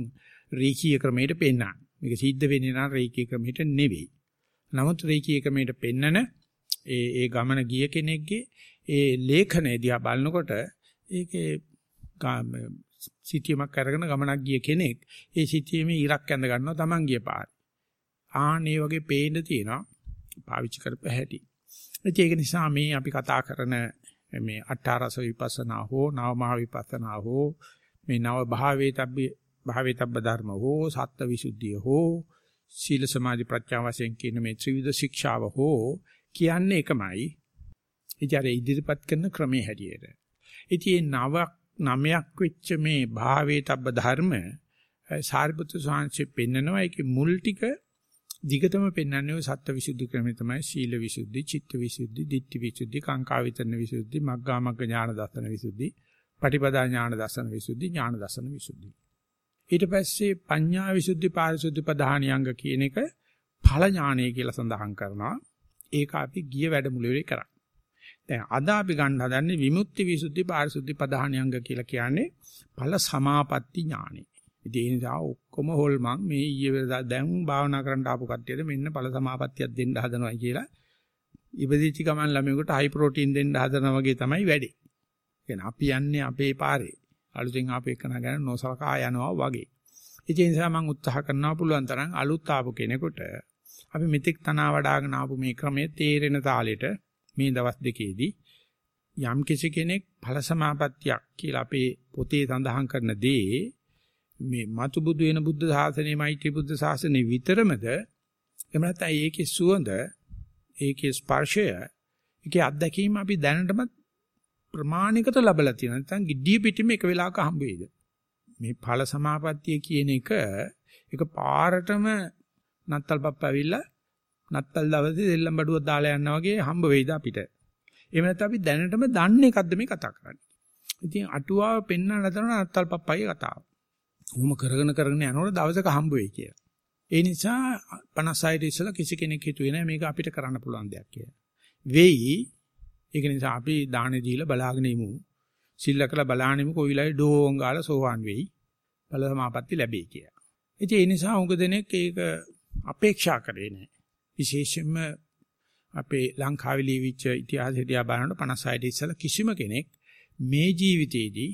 රේඛීය ක්‍රමයට පෙන්නන. මේක සිද්ධ වෙන්නේ නම් රේඛීය ක්‍රමයට නෙවෙයි. නමුත් රේඛීය ක්‍රමයට පෙන්නන ඒ ඒ ගමන ගිය කෙනෙක්ගේ ඒ ලේඛනය දිහා බලනකොට ඒකේ සිටියමක් අරගෙන ගමනක් ගිය කෙනෙක් ඒ සිටියමේ ඉරක් ඇඳ ගන්නවා Taman ගිය පාරේ. ආන් මේ වගේ පේන්න තියෙනවා පාවිච්චි කරපු හැටි. ඒක නිසා මේ අපි කතා කරන මේ අට්ඨාරස විපස්සනා හෝ නවමහා විපස්සනා හෝ මේ නව භාවේතබ්බ භාවේතබ්බ ධර්ම හෝ සත්ත්ව විසුද්ධිය හෝ සීල සමාධි ප්‍රඥා වශයෙන් කියන මේ ත්‍රිවිධ ශික්ෂාව හෝ කියන්නේ එකමයි. ඉතින් ඉදිරිපත් කරන ක්‍රමයේ හැටියට. ඉතින් නවක් නමයක් වෙච්ච මේ භාවේතබ්බ ධර්ම සාරිපුත්‍ර ස්වාමීන් පෙන්නනවා ඒකේ මුල් ටික දිගටම පෙන්වන්නේ ඔය සත්ත්ව විසුද්ධි ක්‍රමය තමයි සීල විසුද්ධි, චිත්ත විසුද්ධි, ditthi විසුද්ධි, කාංකා විතරන විසුද්ධි, මග්ගා මග්ග ඥාන දර්ශන විසුද්ධි, පටිපදා ඥාන දර්ශන විසුද්ධි, ඥාන දර්ශන විසුද්ධි. ඊට පස්සේ පඤ්ඤා විසුද්ධි, පාරිශුද්ධි පදාහණියංග කියන එක ඵල ඥානය කියලා සඳහන් කරනවා. ඒක අපි ගිය වැඩමුළුවේ කරා. දැන් අද අපි ගන්න හදන්නේ විමුක්ති විසුද්ධි පාරිශුද්ධි පදාහණියංග කියලා කියන්නේ ඵල සමාපatti ඥානෙ. ඉතින් ඒ නිසා ඔක්කොම හොල්මන් මේ ඊයේ දැන් භාවනා කරන්න ආපු කට්ටියද මෙන්න ඵල සමාපත්තියක් දෙන්න හදනවයි කියලා ඉපදිච්ච ගමන් ළමයෙකුට හයි ප්‍රෝටීන් දෙන්න හදනවා වගේ තමයි වැඩේ. කියන්නේ අපි යන්නේ අපේ පාරේ. අලුතෙන් ආපු එකන ගැන නොසලකා යනවා වගේ. ඒ නිසා මම උත්සාහ කරනවා පුළුවන් තරම් අලුත් ආපු කෙනෙකුට අපි මෙතෙක් තනවා වඩාගෙන ආපු මේ ක්‍රමයේ තේරෙන තාලෙට මේ දවස් දෙකේදී යම් කිසි කෙනෙක් ඵල සමාපත්තියක් කියලා අපේ පොතේ සඳහන් කරන දේ මේ මතු බුදු වෙන බුද්ධ ශාසනය මෛත්‍රී බුද්ධ ශාසනය විතරමද එහෙම නැත්නම් ඒකේ සුවඳ ඒකේ ස්පර්ශය ඒකේ අත්දැකීම අපි දැනටමත් ප්‍රමාණිකට ලැබලා තියෙනවා නැත්නම් giddiy පිටිම එක වෙලාවක හම්බ වෙයිද? මේ ඵල සමාපත්තිය කියන එක එක පාරටම නත්තල් පප්ප ඇවිල්ලා නත්තල් දවසේ දෙල්ලම් බඩුවක් දාලා යනවා වගේ හම්බ වෙයිද අපිට? එහෙම නැත්නම් අපි දැනටම දන්නේ එකක්ද මේ කතා කරන්නේ? ඉතින් අටුවාව පෙන්වන්න හදන නත්තල් පප්පයි කතාව. උම කරගෙන කරගෙන යනකොට දවසක හම්බ වෙයි කියලා. ඒ නිසා 56 ඉස්සලා කිසි කෙනෙක් හිතුවේ නෑ මේක අපිට කරන්න පුළුවන් දෙයක් කියලා. වෙයි. ඒක නිසා අපි දාහනේ දීලා බලාගෙන ඉමු. සිල්ලකලා බලානිමු කොයිලයි ඩෝං ගාලා සෝවාන් වෙයි. බල සමාපatti ලැබෙයි කියලා. ඉතින් ඒ නිසා උඟ දෙනෙක් ඒක අපේක්ෂා කරේ නෑ. විශේෂයෙන්ම අපේ ලංකාවේ ලියවිච්ච ඉතිහාසය දිහා බලනකොට 56 ඉස්සලා කිසිම කෙනෙක් මේ ජීවිතේදී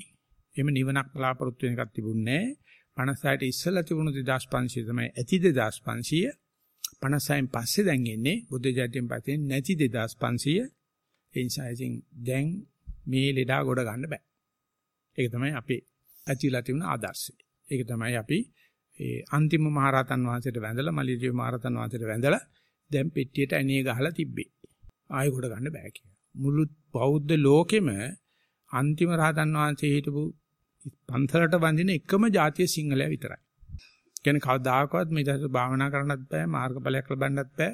එහෙම නිවනක් බලාපොරොත්තු වෙන එකක් තිබුණේ නැහැ. 56ට ඉස්සෙල්ලා තිබුණු 2500 තමයි ඇති 2500 56න් පස්සේ දැන් එන්නේ බුද්ධ ජාතියෙන් පස්සේ නැති 2500 ඒ නිසා ඉතින් දැන් මේ ලෙඩා ගොඩ ගන්න බෑ. ඒක තමයි අපේ ඇතිලා තිබුණ ආදර්ශය. ඒක තමයි අපි ඒ අන්තිම මහරහතන් වහන්සේට වැඳලා මලියජීව මහරහතන් වහන්සේට වැඳලා දැන් පෙට්ටියට ඇණිය ගහලා තිබ්බේ. ආයෙ ගොඩ ගන්න බෑ කියලා. මුළු බෞද්ධ ලෝකෙම අන්තිම රහතන් වහන්සේ හිටපු පන්තරට වඳින එකම ජාතිය සිංහලයා විතරයි. කියන්නේ කවදාකවත් මේ දැස භාවනා කරන්නත් බෑ මාර්ගඵලයක් ලබන්නත් බෑ.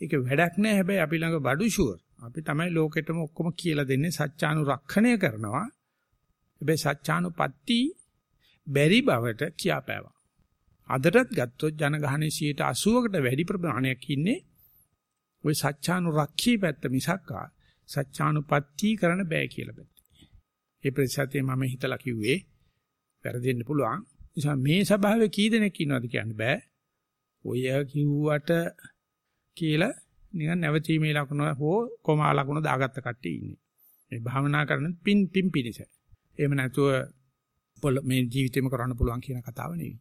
ඒක වැඩක් නෑ හැබැයි අපි ළඟ බඩු ෂුවර්. අපි තමයි ලෝකෙටම ඔක්කොම කියලා දෙන්නේ සත්‍යානුරක්ෂණය කරනවා. හැබැයි සත්‍යානුපatti බැරි බවට කියාපෑවා. අදටත් ගත්තොත් ජනගහනයේ 80%කට වැඩි ප්‍රමාණයක් ඉන්නේ ওই සත්‍යානුරක්ෂී පැත්ත මිසක් ආ සත්‍යානුපatti කරන්න බෑ කියලා පැත්ත. ඒ ප්‍රතිශතය මම හිතලා කිව්වේ වැරදෙන්න පුළුවන්. නිසා මේ සභාවේ කී දෙනෙක් ඉන්නවද කියන්න බෑ. ඔය කිව්වට කියලා නිකන් නැවතීමේ ලකුණ හෝ කොමා ලකුණ දාගත්ත කට්ටිය ඉන්නේ. මේ භාවනා කරන පින් පින් පිනිස. එහෙම නැතුව මේ ජීවිතේම කරන්න පුළුවන් කියන කතාව නෙවෙයි.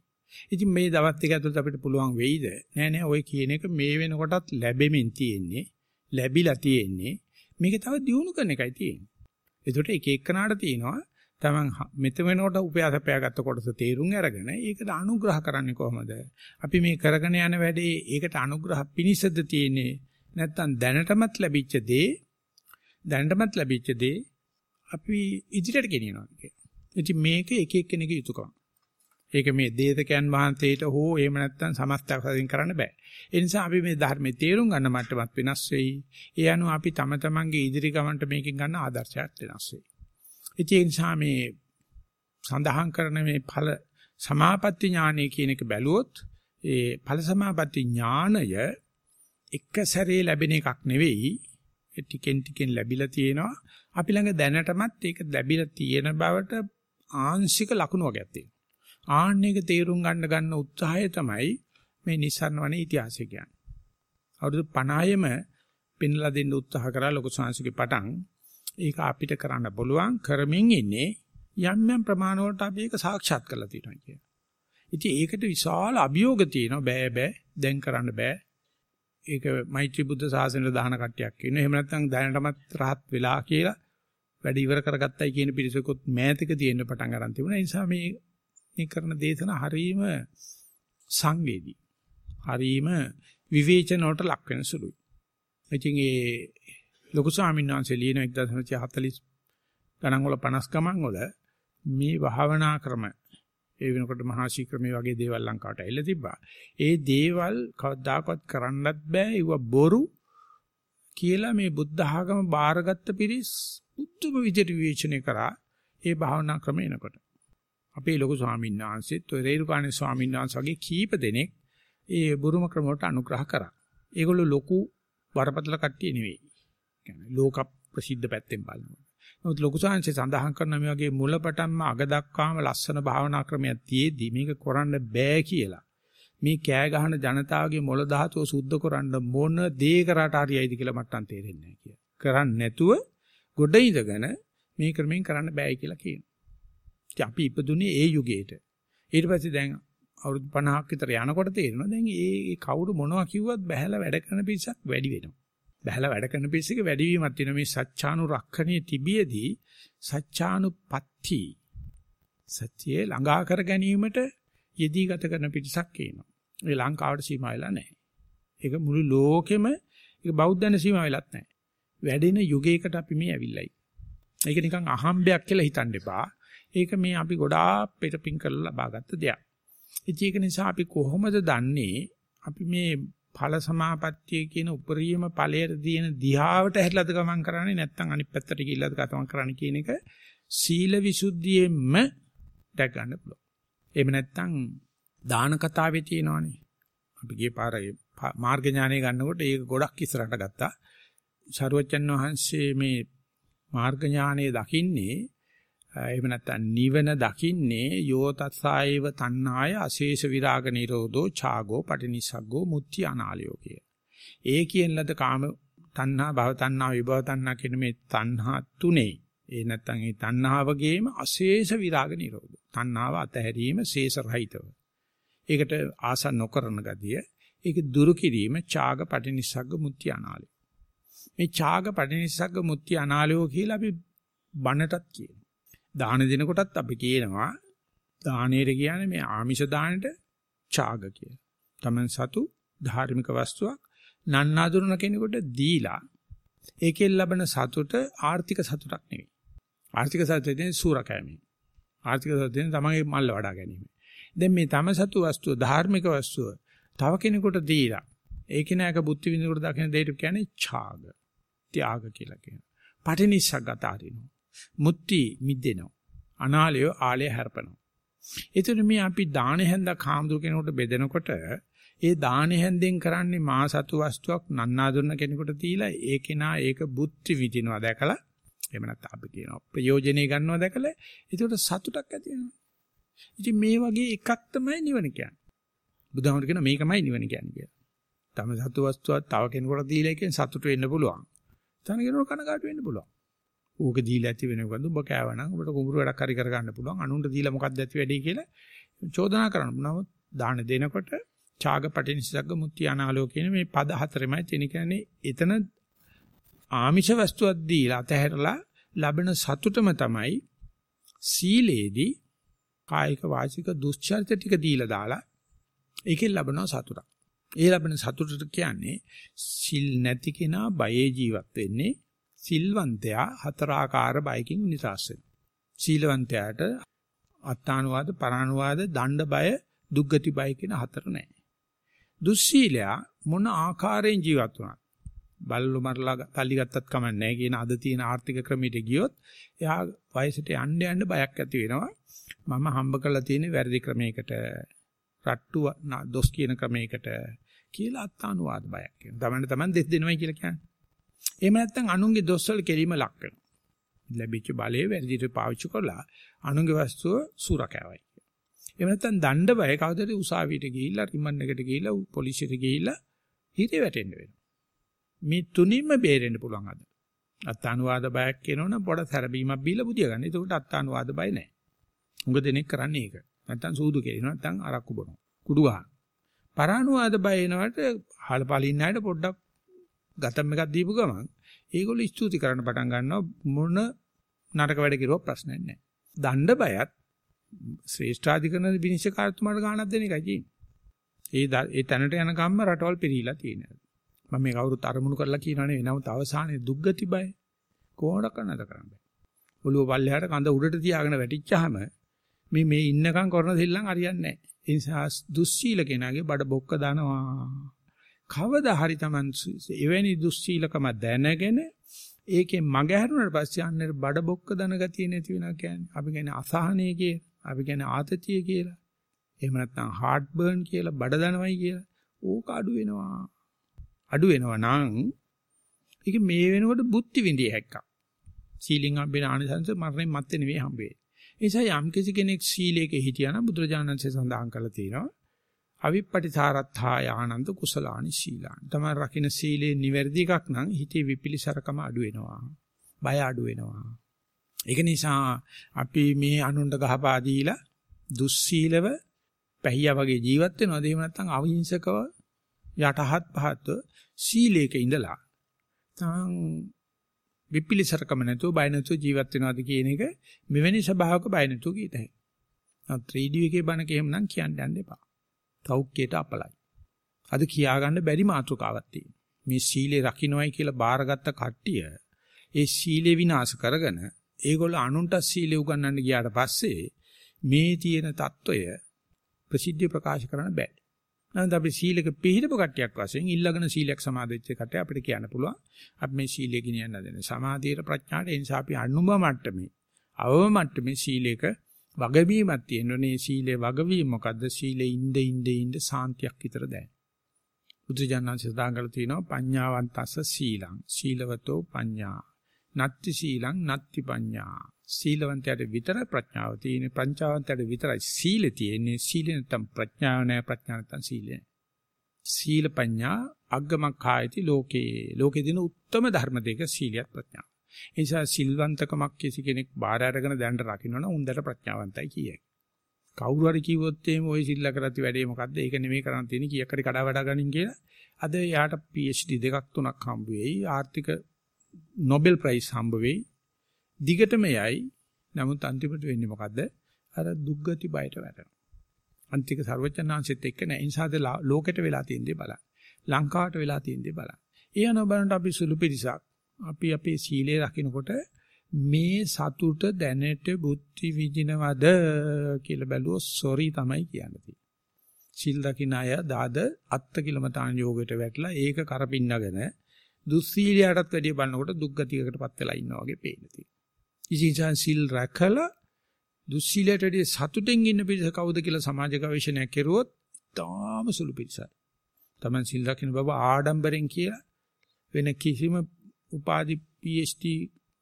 ඉතින් මේ දවස් දෙක ඇතුළත අපිට පුළුවන් වෙයිද? නෑ නෑ ඔය කියන එක මේ වෙනකොටත් ලැබෙමින් තියෙන්නේ. ලැබිලා තියෙන්නේ. මේක තව දියුණු කරන එකයි තියෙන්නේ. ඒකට එක එක්කනාට තියෙනවා තමන් මෙත වෙනකොට උපයාසපයාගත්ත කොටස තේරුම් අරගෙන ඒකට අනුග්‍රහ කරන්නේ කොහොමද? අපි මේ කරගෙන යන වැඩේ ඒකට අනුග්‍රහ පිනිසද තියෙන්නේ නැත්නම් දැනටමත් ලැබිච්ච දේ දැනටමත් ලැබිච්ච දේ අපි ඉදිරියට ගෙනියනවා කියන්නේ. ඉතින් මේක එක එක්කෙනෙකුගේ යුතුයකම. ඒක මේ දේශකයන් වහන්සේට හෝ එහෙම නැත්නම් සමස්තයක් වශයෙන් කරන්න බෑ. ඒ නිසා අපි මේ ධර්මයේ තේරුම් ගන්න මට්ටමත් වෙනස් වෙයි. ඒ අනුව අපි තම තමන්ගේ ඉදිරි ගමනට මේකෙන් ගන්න ආදර්ශයක් වෙනස් වෙයි. ඒ නිසා මේ සඳහන් කරන මේ ඵල සමාපatti ඥානය කියන එක බැලුවොත් ඒ ඵල සමාපatti ඥානය එක සැරේ ලැබෙන එකක් නෙවෙයි. ටිකෙන් ටිකෙන් ලැබිලා තියෙනවා. අපි ළඟ දැනටමත් ඒක ලැබිලා තියෙන බවට ආංශික ලකුණු වගේක් තියෙනවා. ආන්නේක තේරුම් ගන්න ගන්න උත්සාහය තමයි මේ නිසරණ වනේ ඉතිහාසය කියන්නේ. අවුරුදු 50ෙම පෙන්ලා දෙන්න උත්සාහ කරා ලොකු සංස්කෘතික පටන් ඒක අපිට කරන්න පුළුවන් කරමින් ඉන්නේ යම් යම් ප්‍රමාණ වලට අපි ඒක සාක්ෂාත් කරලා තියෙනවා කියන. ඉතින් ඒකට විශාල අභියෝග තියෙනවා බෑ බෑ දැන් කරන්න බෑ. ඒක මෛත්‍රී බුද්ධ ශාසනයට දාන කට්ටියක් ඉන්නවා. එහෙම නැත්නම් දැනටමත් රහත් වෙලා කියලා වැඩ ඉවර කරගත්තයි කියන පිරිසකුත් මෑතක තියෙන්න පටන් ගන්න තිබුණා. ඒ නිසා මේ මේ කරන දේශන හරීම සංවේදී. හරීම විවේචන වලට ලක් වෙන සුළුයි. ඉතින් ඒ ලොකු ස්වාමීන් වහන්සේ ලියන 1940 ගණන් වල 50 ගමන් වල මේ භාවනා ක්‍රම ඒ වෙනකොට මහා ශීක්‍රමයේ වගේ දේවල් ලංකාවට ඇවිල්ලා තිබ්බා. ඒ දේවල් කවදාකවත් කරන්නත් බෑ. ඒව බොරු කියලා මේ බුද්ධ ආගම බාරගත්ත පිරිස් උතුම් විදිහට විවේචනය කරා ඒ භාවනා ක්‍රම එනකොට. අපේ ලොකු ස්වාමීන් වහන්සේත් ඔය රේරුකාණේ ස්වාමීන් වහන්සේ වගේ කීප දෙනෙක් ඒ බුරුම ක්‍රම වලට අනුග්‍රහ කරා. ඒගොල්ලෝ ලොකු බරපතල කට්ටිය නෙවෙයි. කියන්නේ ලෝක ප්‍රසිද්ධ පැත්තෙන් බලනවා. නමුත් ලොකු සංහසේ සඳහන් කරන මේ වගේ මුලපටන්ම අග දක්වාම ලස්සන භාවනා ක්‍රමයක් තියේදී මේක කරන්න බෑ කියලා. මේ කෑ ගහන ජනතාවගේ මොළ ධාතුව සුද්ධ කරන්න මොන දේ කරාට හරියයිද කියලා මට්ටම් තේරෙන්නේ නැහැ කියලා. කරන්නේ නැතුව ගොඩ ඉඳගෙන මේ ක්‍රමෙන් කරන්න බෑයි කියලා කියනවා. ඉතින් අපි ඉපදුනේ ඒ යුගයේට. ඊට පස්සේ දැන් අවුරුදු 50ක් විතර යනකොට තේරෙනවා දැන් ඒ කවුරු මොනවා කිව්වත් බහැලා වැඩ කරන පිරිසක් වැඩි වෙනවා. බහැලා වැඩ කරන පිරිසක වැඩිවීමක් තියෙනවා මේ සත්‍යානු රක්ෂණයේ තිබියදී සත්‍යානුපත්ති සත්‍යය ළඟා කර ගැනීමට යෙදී ගත කරන පිරිසක් ඉන්නවා. ඒ ලංකාවට සීමා වෙලා නැහැ. ඒක මුළු ලෝකෙම ඒක බෞද්ධයන් සීමා වෙලත් නැහැ. වැඩෙන යුගයකට අපි මේ ඇවිල්ලායි. ඒක නිකන් අහම්බයක් කියලා හිතන්න එපා. ඒක මේ අපි ගොඩාක් පිටපින් කරලා ලබාගත්ත දෙයක්. ඉතින් ඒක නිසා අපි කොහොමද දන්නේ අපි මේ ඵල සමාපත්තිය කියන උපරිම ඵලයට දින දිහාවට හැරිලාද ගමන් කරන්නේ නැත්නම් අනිත් පැත්තට ගිහිල්ලාද ගමන් කරන්නේ කියන එක සීල විසුද්ධියෙම දැක ගන්න පුළුවන්. එහෙම නැත්නම් දාන කතාවේ තියෙනවනේ. අපි ගියේ පාරේ මාර්ග ඥානය ගන්නකොට ඒක ගොඩක් ඉස්සරහට ගත්තා. ශරුවචන් වහන්සේ මේ මාර්ග ඥානය දකින්නේ එහෙම නැත්නම් නිවන දකින්නේ යෝ තත්සායව තණ්හාය අශේෂ විරාග නිරෝධෝ ඡාගෝ පටිනිසග්ගෝ මුත්‍ති අනාලයෝ කිය. ඒ කියන ලද කාම තණ්හා භව තණ්හා විභව තණ්හා කියන මේ තණ්හා තුනේ ඒ නැත්නම් මේ තණ්හාවගේම අශේෂ විරාග නිරෝධ. තණ්හාව අතහැරීම ශේෂ රහිතව. ඒකට ආස නොකරන ගතිය. ඒක දුරු කිරීම ඡාග පටිනිසග්ග මුත්‍ති අනාලය. මේ ඡාග පටිනිසග්ග මුත්‍ති අනාලයෝ කියලා අපි බණටත් කියනවා. දාන දෙනකොටත් අපි කියනවා දානෙට කියන්නේ මේ ආමිෂ දානෙට ඡාග කියලා. තමන් සතු ධාර්මික වස්තුවක් නන්නාඳුනන කෙනෙකුට දීලා ඒකෙන් ලබන සතුට ආර්ථික සතුටක් නෙවෙයි. ආර්ථික සතුටෙන් සූරකෑමයි. ආර්ථික සතුටෙන් තමයි මල්ල වඩා ගැනීම. දැන් මේ තම සතු වස්තුව ධාර්මික වස්තුව තව කෙනෙකුට දීලා ඒක නෑක බුද්ධ විඳිනකොට දකින දෙයට කියන්නේ ඡාග. ත්‍යාග කියලා කියනවා. පටිනිස්සග්ගතාරිනෝ. මුත්‍ති මිදෙනවා. අනාලය ආලය හැරපනවා. ඒතර මේ අපි දාන හැන්දා කාමදුර කෙනෙකුට බෙදනකොට ඒ දාන හැන්දෙන් කරන්නේ මා සතු වස්තුවක් නන්නා දුන්න කෙනෙකුට දීලා ඒ කෙනා ඒක බුද්ධි විදිනවා දැකලා එහෙම නැත්නම් අපි කියනවා ප්‍රයෝජනෙ ගන්නවා දැකලා ඒකට සතුටක් ඇති වෙනවා. ඉතින් මේ වගේ එකක් තමයි නිවන කියන්නේ. බුදුහාමර කියන මේකමයි නිවන කියන්නේ කියලා. තම සතු වස්තුවක් තව කෙනෙකුට දීලා එකෙන් සතුට වෙන්න පුළුවන්. තන කෙනෙකුට කනකාට වෙන්න පුළුවන්. ඌක දීලා ඇති වෙනවද ඔබ කෑවනම් ඔබට කුඹුරු වැඩක් හරි කරගන්න පුළුවන් අනුන්ට දීලා මොකක්ද ඇති වෙන්නේ කියලා චෝදනා කරන්න. නමුත් දාන දෙනකොට ඡාගපටිනිසග්ග මුත්‍ති අනාලෝ කියන මේ පද හතරමයි තියෙන කියන්නේ එතන ආමිෂ වස්තුවක් දීලා අතහැරලා ලබන සතුටම තමයි සීලේදී කායික වාචික දුස්චරිත ටික දීලා දාලා ඒකෙන් ලබන සතුටක්. ඒ ලබන සතුටට කියන්නේ සිල් නැති කෙනා බයේ ජීවත් වෙන්නේ සිල්වන්තයා හතරාකාර බයකින් නිසස් වෙනවා. සීලවන්තයාට අත්තානුවාද, පරානුවාද, දණ්ඩ බය, දුක්ගති බය කියන හතර නැහැ. දුස්සීලයා මොන ආකාරයෙන් ජීවත් වුණත් බල්ලු මරලා තල්ලි ගත්තත් කමක් නැහැ කියන අද තියෙන ආර්ථික ක්‍රමයට ගියොත් එයා වයසට යන්න යන්න බයක් ඇති වෙනවා. මම හම්බ කරලා තියෙන වැරදි ක්‍රමයකට රට්ටු දොස් කියන ක්‍රමයකට කියලා අත්තානුවාද බයක් කියනවා. තමන්න තමන් දෙස් දෙනවයි කියලා කියන්නේ. එහෙම නැත්නම් අනුන්ගේ දොස්වල කෙලිම ලක් වෙනවා. ලැබිච්ච බලය වැඩිට පාවිච්චි කරලා අනුන්ගේ වස්තුව සුරකෑවයි. එහෙම නැත්නම් දණ්ඩ බය කවදද උසාවියට ගිහිල්ලා රිමන් එකට ගිහිල්ලා පොලිසියට ගිහිල්ලා හිතේ වැටෙන්න වෙනවා. මේ තුනින්ම බේරෙන්න පුළුවන් අද. අත්තානුවාද බයක් කියනවනම් පොඩ සැරබීමක් බීලා බුදිය ගන්න. එතකොට අත්තානුවාද බය නැහැ. උඟ දෙනෙක් කරන්නේ ඒක. නැත්තම් සූදු කෙලිනවා නැත්තම් අරක්කු බොනවා. කුඩු ගන්න. පරානුවාද බය එනවට හලපලින් ණයට පොඩ්ඩක් ගතම් එකක් දීපු ගමන් ඒගොල්ලෝ ස්තුති කරන්න පටන් ගන්නවා මොන නරක වැඩ කිරුවා ප්‍රශ්නයක් නැහැ. දණ්ඩ බයත් ශ්‍රේෂ්ඨාධිකරණ විනිශ්චයකාරතුමාට ගාණක් දෙන එකයි තියෙන්නේ. ඒ ඒ තැනට යන ගම්ම රටවල් පිරීලා තියෙනවා. මම මේ කවුරුත් අරමුණු කරලා කියනවනේ නමුත් අවසානයේ දුක්ගති බය කොහොමද කරන්නද කරන්නේ. ඔළුව පල්ලෙහාට කඳ උඩට තියාගෙන වැටිච්චාම මේ මේ ඉන්නකම් කරන දෙල්ලන් හරියන්නේ නැහැ. ඒ නිසා දුස්සීල කෙනාගේ බඩ බොක්ක දානවා. කවදා හරි Taman එවැනි දුස්සීලකම දැනගෙන ඒකේ මග හැරුණාට පස්සේ අන්නේ බඩ බොක්ක දන ගතිය නැති වෙනවා කියන්නේ. අපි කියන්නේ අසහනය කියලා. අපි කියන්නේ ආතතිය කියලා. එහෙම නැත්නම් හાર્ට් බර්න් කියලා බඩ දනවයි කියලා. ඕක අඩු වෙනවා. අඩු වෙනවා නම් ඒක මේ වෙනකොට බුද්ධි විඳිය හැක්කක්. සීලින් හම්බෙන ආනිසංස මරණයෙන් මත්තේ නෙවෙයි හම්බෙන්නේ. ඒ නිසා යම් කිසි කෙනෙක් සීලයක හිටියා නම් බුදුරජාණන්සේ සඳහන් කරලා තියෙනවා. අවිප්පටිසාරත්ථාය ආනන්ද කුසලානි සීලානි. තමයි රකින්න සීලේ නිවැරදි එකක් නම් හිතේ විපිලිසරකම අඩු වෙනවා. බය අඩු වෙනවා. ඒක නිසා අපි මේ අනුණ්ඩ ගහපා දීලා දුස්සීලව පැහියා වගේ ජීවත් වෙනවද එහෙම නැත්නම් අවිහිංසකව යටහත් පහත් සීලයක ඉඳලා තම විපිලිසරකම නැතුව බය නැතුව ජීවත් වෙනවද කියන එක මෙවැනි ස්වභාවක බය නැතුව කීතයි. නමුත් 3D එකේ බණක එහෙමනම් කියන්න යන්න එපා. තෞක්කයට අපලයි. අද කියාගන්න බැරි මාතෘකාවක් තියෙනවා. මේ සීලේ රකින්නයි කියලා බාරගත්ත කට්ටිය ඒ සීලේ විනාශ කරගෙන ඒගොල්ලෝ අනුන්ට සීලේ උගන්වන්න ගියාට පස්සේ මේ තියෙන తত্ত্বය ප්‍රසිද්ධිය ප්‍රකාශ කරන්න බෑ. නැත්නම් අපි සීලක පිළිපද කට්ටියක් වශයෙන් ඉල්ලගෙන සීලයක් සමාදෙච්ච කට්ටිය අපිට කියන්න පුළුවන් අපි මේ සීලය ගෙනියන්න දෙන සමාධියට ප්‍රඥාට ඒ නිසා අපි අනුම මට්ටමේ අවම මට්ටමේ සීලයක වගවීමක් තියෙනනේ සීලේ වගවීම මොකද්ද? සීලේ ඉnde ඉnde ඉnde සාන්තියක් විතර දැන. බුදුජානක සදාන් කරලා තියෙනවා පඤ්ඤාවන්තස්ස සීලං. සීලවතෝ පඤ්ඤා. නත්ති සීලං නත්ති පඤ්ඤා. සීලවන්තයාට විතර ප්‍රඥාව තියෙන්නේ. පංචාවන්තයාට විතරයි සීල තියෙන්නේ. සීල නැත්නම් ප්‍රඥාව නැහැ ප්‍රඥා නැත්නම් සීලය සීල පඤ්ඤා අග්ගමඛායති ලෝකේ. ලෝකේ දින උත්තම ධර්ම දෙක සීලියත් ප්‍රඥාව ඒ නිසා සිල්වන්තකමක් කිසි කෙනෙක් බාර අරගෙන දැනට රකින්නවනම් උන්දට ප්‍රඥාවන්තයි කියයි. කවුරු හරි කිව්වොත් එහෙම ওই සිල්ල කරති වැඩේ මොකද්ද? ඒක නෙමෙයි කරන්න තියෙන්නේ කීයක් හරි කඩා වඩා ගනින් කියලා. අද යාට PhD දෙකක් තුනක් හම්බ වෙයි. ආර්ථික Nobel Prize හම්බ වෙයි. දිගටම යයි. නමුත් අන්තිමට වෙන්නේ මොකද්ද? අර දුක්ගති බයට වැටෙනවා. අන්තික ਸਰවඥාන්සෙත් එක්ක නෑ. ඒ නිසාද ලෝකෙට වෙලා තියෙන දේ බලන්න. ලංකාවට වෙලා තියෙන දේ බලන්න. ඒ අනුව බලනකොට අපි සුළු පිරිසක් අපි අපේ සීලය රකින්නකොට මේ සතුට දැනට බුද්ධි විදිනවද කියලා බැලුවොත් සොරි තමයි කියන්නේ. සිල් දකින්න අය දාද අත්ත කිලමතාන් යෝගයට වැටලා ඒක කරපින්නගෙන දුස්සීලියටත් වැඩිය බලනකොට දුක්ගතියකටපත් වෙලා ඉන්නා වගේ පේනවා. ඉතින් සිල් රැකලා දුස්සීලයටදී සතුටෙන් ඉන්න පිරිස කවුද කියලා සමාජ ගවේෂණයක් කෙරුවොත් තාම සුළු පිරිසක්. Taman සිල් රකින්න බව ආඩම්බරෙන් කියලා වෙන කිසිම උපාධි PhD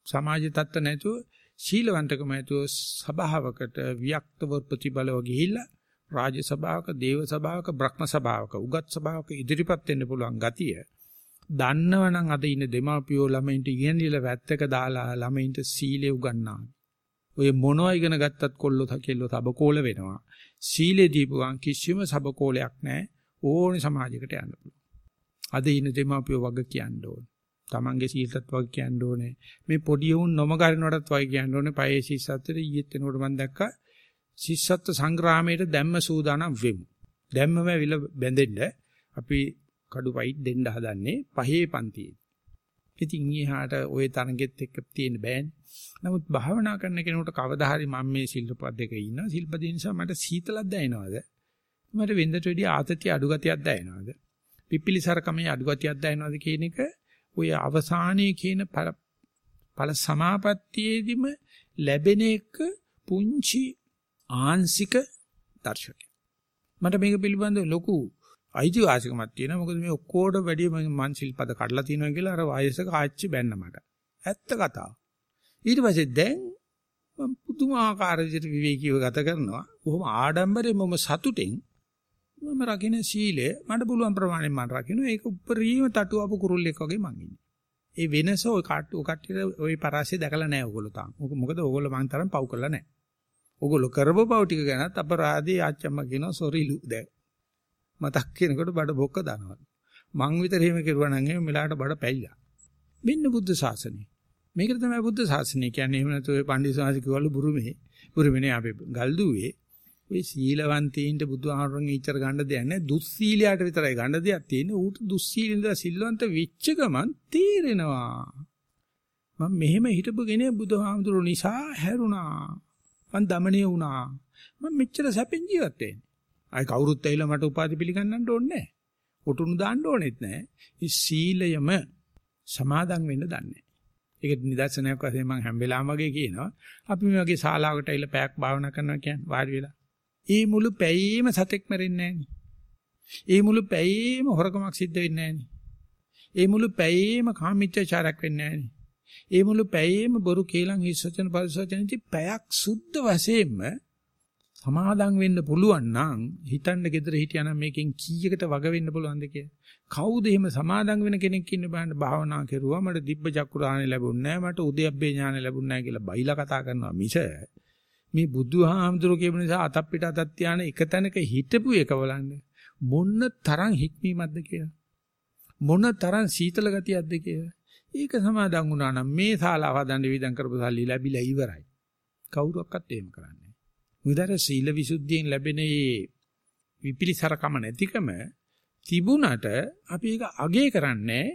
සමාජ තත්ත්ව නැතුව ශීලවන්තකම නැතුව සභාවකට වික්තව ප්‍රතිබලව ගිහිල්ලා රාජ්‍ය සභාවක දේව සභාවක බ්‍රහ්ම සභාවක උගත් සභාවක ඉදිරිපත් වෙන්න පුළුවන් ගතිය දන්නවනම් අද ඉන්න දෙමාපියෝ ළමයින්ට ඉගෙනලිලා වැත්තක දාලා ළමයින්ට සීලය උගන්නා. ඔය මොනවා ඉගෙන ගත්තත් කොල්ලෝ තකෙල්ලෝ සබකෝල වෙනවා. සීලේ දීපුවාන් කිසිම සබකෝලයක් නැහැ. ඕනේ සමාජයකට යන්න පුළුවන්. අද ඉන්න දෙමාපියෝ වග කියන්න ඕන. Tamange සීලත් වග කියන්න ඕනේ. මේ පොඩි උන් නොමගරිනවටත් වග කියන්න ඕනේ. පයේ ශිෂ්‍යත්වයට ඊයේත් වෙනකොට මම දැක්කා ශිෂ්‍යත්ව සංග්‍රාමයේ දැම්ම සූදානම් වෙමු. දැම්මම විල බැඳෙන්න අපි කඩු වයිට් දෙන්න හදන්නේ පහේ පන්තියේ. ඉතින් ඊහාට ওই තරගෙත් එක්ක තියෙන්න බෑනේ. නමුත් භාවනා කරන කෙනෙකුට කවදා හරි මම මේ සිල්පද දෙක ඉන්නවා. සිල්පදේ නිසා මට සීතලක් දැනෙනවද? මට වෙන්දට වැඩිය ආතතිය අඩු ගතියක් දැනෙනවද? පිපිලිසරකමේ අඩු ගතියක් දැනෙනවද කියන එක ඔය අවසානයේ කියන ඵල සමාපත්තියේදීම ලැබෙන එක පුංචි ආංශික දර්ශකයක්. මට මේක පිළිබඳව ලොකු අයිතිවාසිකමක් තියෙනවා. මොකද මේ ඔක්කොට වැඩිය මං සිල්පද කඩලා තියෙනවා කියලා අර වයසක ආච්චි බැන්න මට. ඇත්ත කතාව. ඊට පස්සේ දැන් මම පුදුමාකාර විදිහට විවේකීව ගත කරනවා. බොහොම ආඩම්බරයෙන් මම සතුටින් මම රකින්න සීලය මට පුළුවන් ප්‍රමාණයෙන් මම රකින්න ඒක උපරිම තටුවපු කුරුල්ලෙක් වගේ මං ඉන්නේ. ඒ වෙනස ඔය කට්ටියට ඔය පරාසය දැකලා නැහැ ඕගොල්ලෝ තාම. මොකද ඕගොල්ලෝ මං තරම් පව් කරලා නැහැ. ඕගොල්ලෝ කරපු පව් ටික ගැනත් අපරාධී ආච්චම්ම කියනවා සොරිලු දැන්. මතක් කියනකොට බඩ බොක්ක දානවා. මං විතර එහෙම කෙරුවා නම් එහෙම මෙලාට බඩ පැයිලා. මෙන්න බුද්ධ ශාසනය. මේකට තමයි බුද්ධ ශාසනය කියන්නේ. එහෙම නැතු ඔය පණ්ඩිත සාසි කිව්වලු බුරුමේ. බුරුමේනේ අපේ ගල්දුවේ. ඔය සීලවන්තයින්ට බුදුහාමරන් ඉච්චර ගන්න දෙයක් නැහැ. දුස්සීලයට විතරයි ගන්න දෙයක් තියෙන්නේ. ඌට දුස්සීලින්ද සිල්වන්ත වෙච්ච ගමන් තේරෙනවා. මම මෙහෙම හිටපු කෙනේ බුදුහාමුදුරු නිසා හැරුණා. මං দমনය වුණා. මම මෙච්චර සැපෙන් ජීවත් වෙන්නේ. අය කවුරුත් ඇවිල්ලා මට උපාධි පිළිගන්නන්න ඕනේ නැහැ. උටුණු දාන්න ඕනෙත් නැහැ. මේ සීලයම සමාදන් වෙන්න දන්නේ. ඒක නිදර්ශනයක් වශයෙන් මම හැම වෙලාවම වගේ කියනවා. අපි මේ වගේ ශාලාවකට ඇවිල්ලා පැයක් භාවනා කරනවා කියන්නේ වාඩි වෙලා ඒ මුළු පැයේම සතෙක් මැරෙන්නේ ඒ මුළු පැයේම හොරකමක් සිද්ධ වෙන්නේ ඒ මුළු පැයේම කාමීත්‍යචාරයක් වෙන්නේ ඒ මුළු පැයේම බොරු කේලම් හිස් වචන පරිසවචන ඉති පැයක් සුද්ධ වශයෙන්ම සමාදම් වෙන්න පුළුවන් නම් හිතන්න gedara හිටියානම් මේකෙන් කීයකට වග වෙන්න පුළුවන්ද කියලා. කවුද එහෙම සමාදම් වෙන කෙනෙක් ඉන්න බෑන භාවනා කරුවා? මට දිබ්බ චක්කුරාණි ලැබුණ නැහැ මට උද්‍යප්පේ ඥාන ලැබුණ නැහැ කියලා බයිලා කතා කරනවා මිස මේ බුදුහාමුදුරුවෝ කියපු නිසා අතක් පිට අතක් තියාන එක තැනක හිටපු එක බලන්න මොන්න තරම් හික්මීමක්ද කියලා. මොන තරම් සීතල ගතියක්ද කියලා. ඒක සමාදන් වුණා නම් මේ ශාලාව හදන්න විදන් කරපු සල්ලි ලැබිලා ඉවරයි. කවුරුවක්වත් එහෙම කරන්නේ මුදර සීල විසුද්ධියෙන් ලැබෙන මේ විපිලිසරකම නැතිකම තිබුණට අපි ඒක අගය කරන්නේ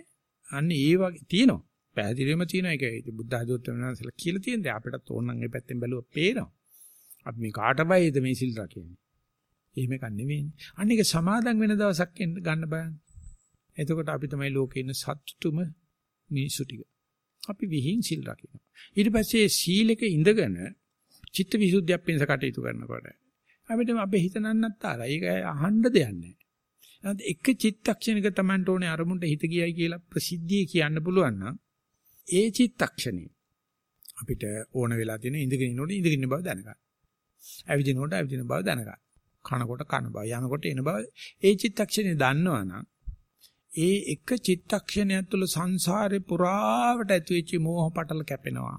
අන්න ඒ වගේ තියෙනවා. පැහැදිලිවම තියෙනවා ඒක බුද්ධ ආධෝත්තරනසල කියලා තියෙනවා. අපිට ඕනනම් මේ පැත්තෙන් බැලුවා පේනවා. අපි මේ කාටවයිද මේ සිල් රකින්නේ? එහෙම එකක් නෙවෙයිනේ. අන්න ඒක සමාදන් වෙන දවසක් ගන්න බෑනේ. එතකොට අපි තමයි ලෝකේ ඉන්න සතුටුම මිනිසු ටික. අපි විහිං සිල් රකින්නවා. ඊට පස්සේ සීලෙක ඉඳගෙන චිත්ත විසුද්ධියක් පිණිස කටයුතු කරනකොට අපිට අපේ හිත නන්නත්තාලා. ඒක අහන්න දෙයක් නැහැ. එක චිත්තක්ෂණයක Tamanට ඕනේ අරමුණට හිත ගියයි කියලා ප්‍රසිද්ධියේ කියන්න පුළුවන් නම් ඒ චිත්තක්ෂණේ අපිට ඕන වෙලා තියෙන ඉඳගෙන ඉන්නකොට ඉඳගෙන ඉන්න බව දැනගන්න. ඇවිදිනකොට ඇවිදින බව දැනගන්න. කනකොට කන බව යනකොට එන බව ඒ චිත්තක්ෂණේ දන්නවනම් ඒ එක චිත්තක්ෂණයක් තුළ සංසාරේ පුරාවට ඇතිවෙච්ච මෝහ පටල කැපෙනවා.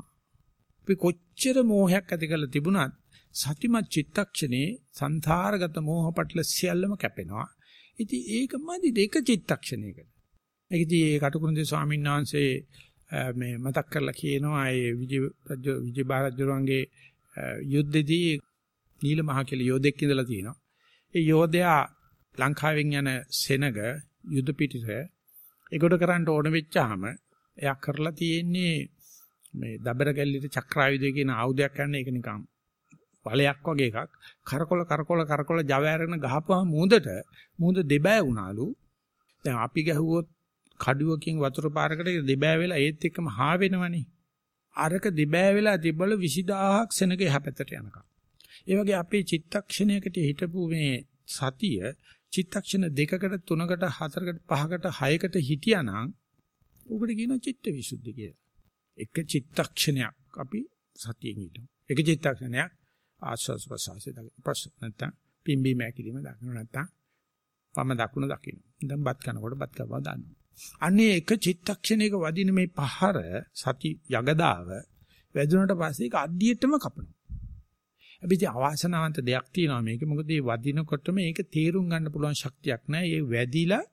අපි කොච්චර මෝහයක් ඇති කරලා තිබුණත් සතිමත් චිත්තක්ෂණේ සංසාරගත මෝහ පටල සියල්ලම කැපෙනවා. ඉතින් ඒක මදි දෙක චිත්තක්ෂණයකට. ඒකදී ඒ කටුකුරුන්දේ ස්වාමීන් වහන්සේ මේ මතක් කරලා කියනවා ඒ විජය විජය බාරජුරන්ගේ යුද්ධෙදී නීල මහ කියලා යෝධෙක් ඉඳලා තියෙනවා. ඒ යෝධයා ලංකාවෙන් යන සෙනග යුද පිටිස ඒකට කරන්න ඕන වෙච්චාම එයා කරලා තියෙන්නේ මේ දබර ගැල්ලිට චක්‍රායුධය කියන ආයුධයක් ගන්න ඒක නිකන් වලයක් වගේ එකක්. කරකොල කරකොල කරකොල ජව ඇරගෙන ගහපුවාම මූදට මූද දෙබෑ වුණාලු. දැන් අපි ගැහුවොත් කඩුවකින් වතුර පාරකට දෙබෑ වෙලා ඒත් එක්කම හා වෙනවනේ. අරක දෙබෑ වෙලා තිබ්බල 20000ක් සෙනග යහපැත්තට යනකම්. ඒ වගේ අපේ චිත්තක්ෂණයකට හිටපු මේ සතිය චිත්තක්ෂණ දෙකකට තුනකට හතරකට පහකට හයකට හිටියානම් උකට කියනවා චිත්ත විසුද්ධි කියලා එක චිත්තක්ෂණයක් අපි සතියෙන් ඉන්නවා. එක චිත්තක්ෂණයක් ආස්වාස් ප්‍රසආසය දකින්න. ප්‍රශ්න නැත්තම් පිම්බි මෑකිලිම දකින්න නැත්තම් වම දකුණ දකින්න. දැන් බත් කනකොට බත් කවවා දානවා. අනේ එක චිත්තක්ෂණයක වදින මේ පහර සති යගදාව වැදුනට පස්සේ ඒක අඩියටම කපනවා. අපි අවාසනාවන්ත දෙයක් තියෙනවා මේක මොකද මේ වදිනකොටම ඒක තේරුම් ගන්න පුළුවන් ශක්තියක් නැහැ. ඒ වැදිලා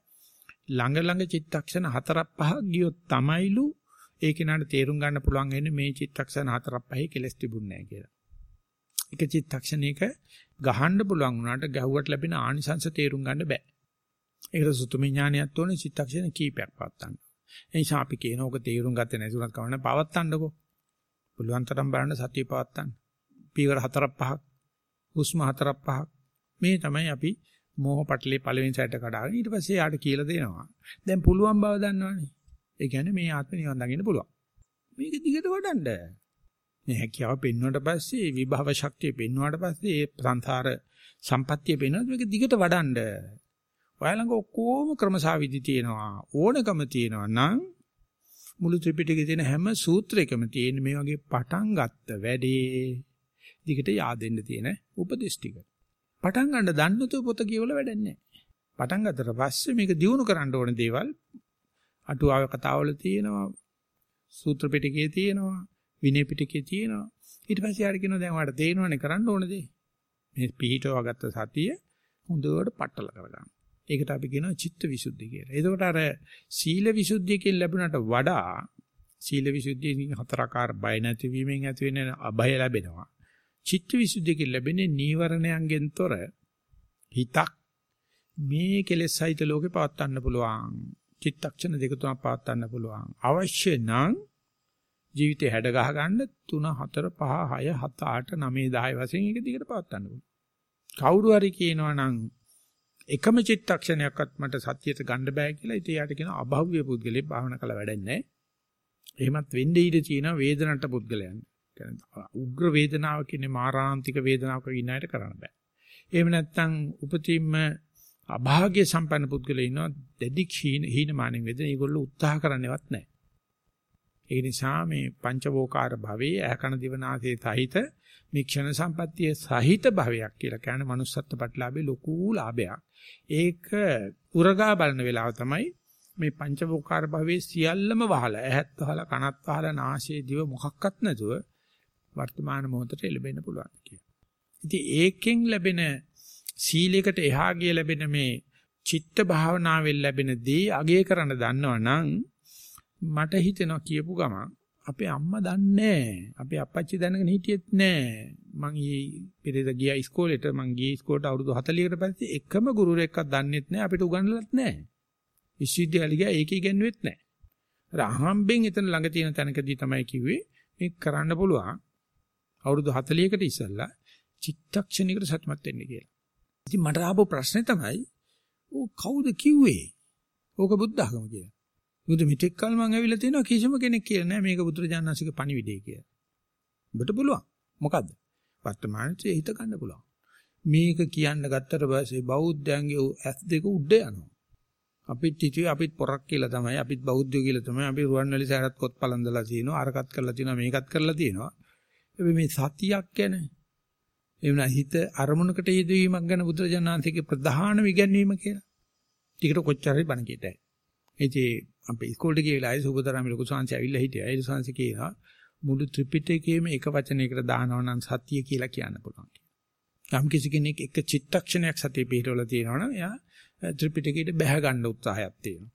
ළඟ ළඟ චිත්තක්ෂණ හතරක් පහක් ගියොත් තමයිලු ඒ කෙනාට තේරුම් ගන්න පුළුවන් වෙන්නේ මේ චිත්තක්ෂණ හතරක් පහේ කෙලස් තිබුණේ නැහැ කියලා. එක චිත්තක්ෂණයක ගහන්න පුළුවන් වුණාට ගැහුවට ලැබෙන ආනිසංශ තේරුම් ගන්න බෑ. ඒකට සුතුම ඥානයක් ඕනේ චිත්තක්ෂණ කීපයක් පවත්තන්න. ඒ නිසා අපි කියන ඕක තේරුම් ගත්තේ නැතුණත් කවන්න පවත්තන්නකෝ. පුළුවන් තරම් බලන්න සතිය පවත්තන්න. පීවර හතරක් පහක් හුස්ම හතරක් පහක් මේ තමයි අපි මෝහ පටලේ පළවෙනි සැරේට කඩාගෙන ඊට පස්සේ යාට කියලා දෙනවා. දැන් පුළුවන් බව දන්නවනේ. ඒ කියන්නේ මේ ආත්ම නිවන් දකින්න පුළුවන්. මේක දිගට වඩන්න. මේ හැකියාව පෙන්වුවට පස්සේ විභව ශක්තිය පෙන්වුවාට පස්සේ ඒ සංසාර සම්පත්තිය පෙන්වුවත් මේක දිගට වඩන්න. ඔයාලඟ ඔක්කොම ක්‍රමසාවිදි තියෙනවා. ඕනකම තියෙනවා නම් මුළු ත්‍රිපිටකයේ තියෙන හැම සූත්‍රයකම තියෙන මේ වගේ පටන් ගත්ත වැඩේ දිගට yaadෙන්න තියෙන උපදේශ ටික. පටන් ගන්න දන්නතු පොත කියවල වැඩන්නේ නැහැ. පටන් ගත්තට පස්සේ මේක දියුණු කරන්න ඕන දේවල් අටුවාව කතාවල තියෙනවා සූත්‍ර පිටකයේ තියෙනවා විනය පිටකයේ තියෙනවා ඊට පස්සේ යාර කියනවා දැන් ඔයාලට තේරෙනවනේ කරන්න ඕන දේ මේ පිහිටව ගත්ත සතිය හොඳට පట్టල කරගන්න. ඒකට අපි කියනවා චිත්ත විසුද්ධි කියලා. එතකොට අර සීල විසුද්ධියකින් ලැබුණට වඩා සීල විසුද්ධියකින් හතරකාර බය නැතිවීමෙන් ඇති වෙන අභය ලැබෙනවා. චිත්ත විසුද්ධියකින් ලැබෙන්නේ නීවරණයන්ගෙන් තොර හිතක් මේ කෙලෙස් සහිත ලෝකේ පවත්වන්න පුළුවන්. චිත්තක්ෂණ දෙක තුනක් පවත්වන්න පුළුවන්. අවශ්‍ය නම් ජීවිතේ හැඩ ගහ ගන්න 3 4 5 6 7 8 9 10 වශයෙන් එක දිගට පවත්වන්න පුළුවන්. කවුරු හරි කියනවා නම් එකම චිත්තක්ෂණයක්වත් මට සත්‍යයට ගන්න බෑ කියලා ඉතින් යාට කියන අභව්‍ය පුද්ගලෙක් භාවනා කළ වැඩන්නේ එහෙමත් වෙන්නේ ඊට තියෙන වේදනට පුද්ගලයන්. උග්‍ර වේදනාව කියන්නේ මාරාන්තික වේදනාවක ඉන්න අයට කරන්න බෑ. එහෙම නැත්නම් උපතින්ම අභාග්‍ය සම්පන්න පුද්ගලයෝ ඉන්නවා දෙඩි ක්ෂීන හීනමානෙන් වේදන ඒගොල්ලෝ උත්සාහ කරන්නේවත් නැහැ. ඒ නිසා මේ පංචවෝකාර භවයේ ඇකන දිවනාසේ සහිත මේ ක්ෂණ සම්පත්තියේ සහිත භවයක් කියලා කියන්නේ manussත්ත්ව ප්‍රතිලාභේ ලොකු ලාභයක්. ඒක උරගා බලන වෙලාව තමයි මේ පංචවෝකාර භවයේ සියල්ලම වහලා ඇහත් වහලා කනත් වහලා නාසයේ දිව මොකක්වත් නැතුව වර්තමාන මොහොතට එළඹෙන්න පුළුවන් කියලා. ඉතින් ඒකෙන් ලැබෙන සීලයකට එහා ගිය ලැබෙන මේ චිත්ත භාවනාවෙන් ලැබෙන දේ අගය කරන්න දන්නවනම් මට හිතෙනවා කියපු ගමන් අපේ අම්මා දන්නේ අපේ අප්පච්චි දැනගෙන හිටියෙත් නෑ මං ඊ පෙරේද ගියා ඉස්කෝලේට. මං ගියේ ඉස්කෝලේට අවුරුදු 40කට පස්සේ එකම ගුරුවරයෙක්වත් දන්නේත් නෑ අපිට උගන්වලත් නෑ විශ්වවිද්‍යාලය ගියා ඒක ඉගෙනුවෙත් නෑ අර අහම්බෙන් එතන ළඟ තියෙන තැනකදී තමයි කිව්වේ මේක කරන්න පුළුවන් අවුරුදු 40කට ඉස්සෙල්ලා චිත්තක්ෂණයකට සත්‍යමත් වෙන්න කියලා ඉතින් මට ආපු ප්‍රශ්නේ තමයි ඕ කවුද කිව්වේ? ඕක බුද්ධ ආගම කියලා. මොකද මෙතෙක් කල මං ඇවිල්ලා තියෙනවා කිසිම කෙනෙක් කියලා නෑ මේක බුදුරජාණන්සේක පණිවිඩය කියලා. ඔබට පුළුවන්. මොකද්ද? වර්තමානයේ හිත ගන්න පුළුවන්. මේක කියන්න ගත්තට පස්සේ බෞද්ධයන්ගේ ඇස් දෙක උඩ යනවා. අපිත් හිතුවේ අපිත් පොරක් කියලා තමයි අපිත් බෞද්ධයෝ කියලා තමයි අපි රුවන්වැලි සෑරත් කොත් පලඳලා තිනවා අරකට කරලා තිනවා මේකත් කරලා තිනවා. හැබැයි මේ සතියක් ගැන ඒ වුණා හිත අරමුණකට යෙදවීමක් ගැන බුදුරජාණන්සේගේ ප්‍රධාන විගන්වීම කියලා. ටිකට කොච්චර හරි බණ කියතයි. ඉතින් අපි ඉස්කෝලේ ගිය වෙලාවේ සුබතරම් ලොකු සංසය ඇවිල්ලා හිටියා. ඒ සංසය කියනවා මුළු ත්‍රිපිටකයේම එක වචනයකට දානවා නම් සත්‍ය කියලා කියන්න පුළුවන්. යම් කිසි කෙනෙක් එක චිත්තක්ෂණයක් සතිය පිටවල තියෙනවා නම් එයා ත්‍රිපිටකයට බැහැ ගන්න උත්සාහයක් තියෙනවා.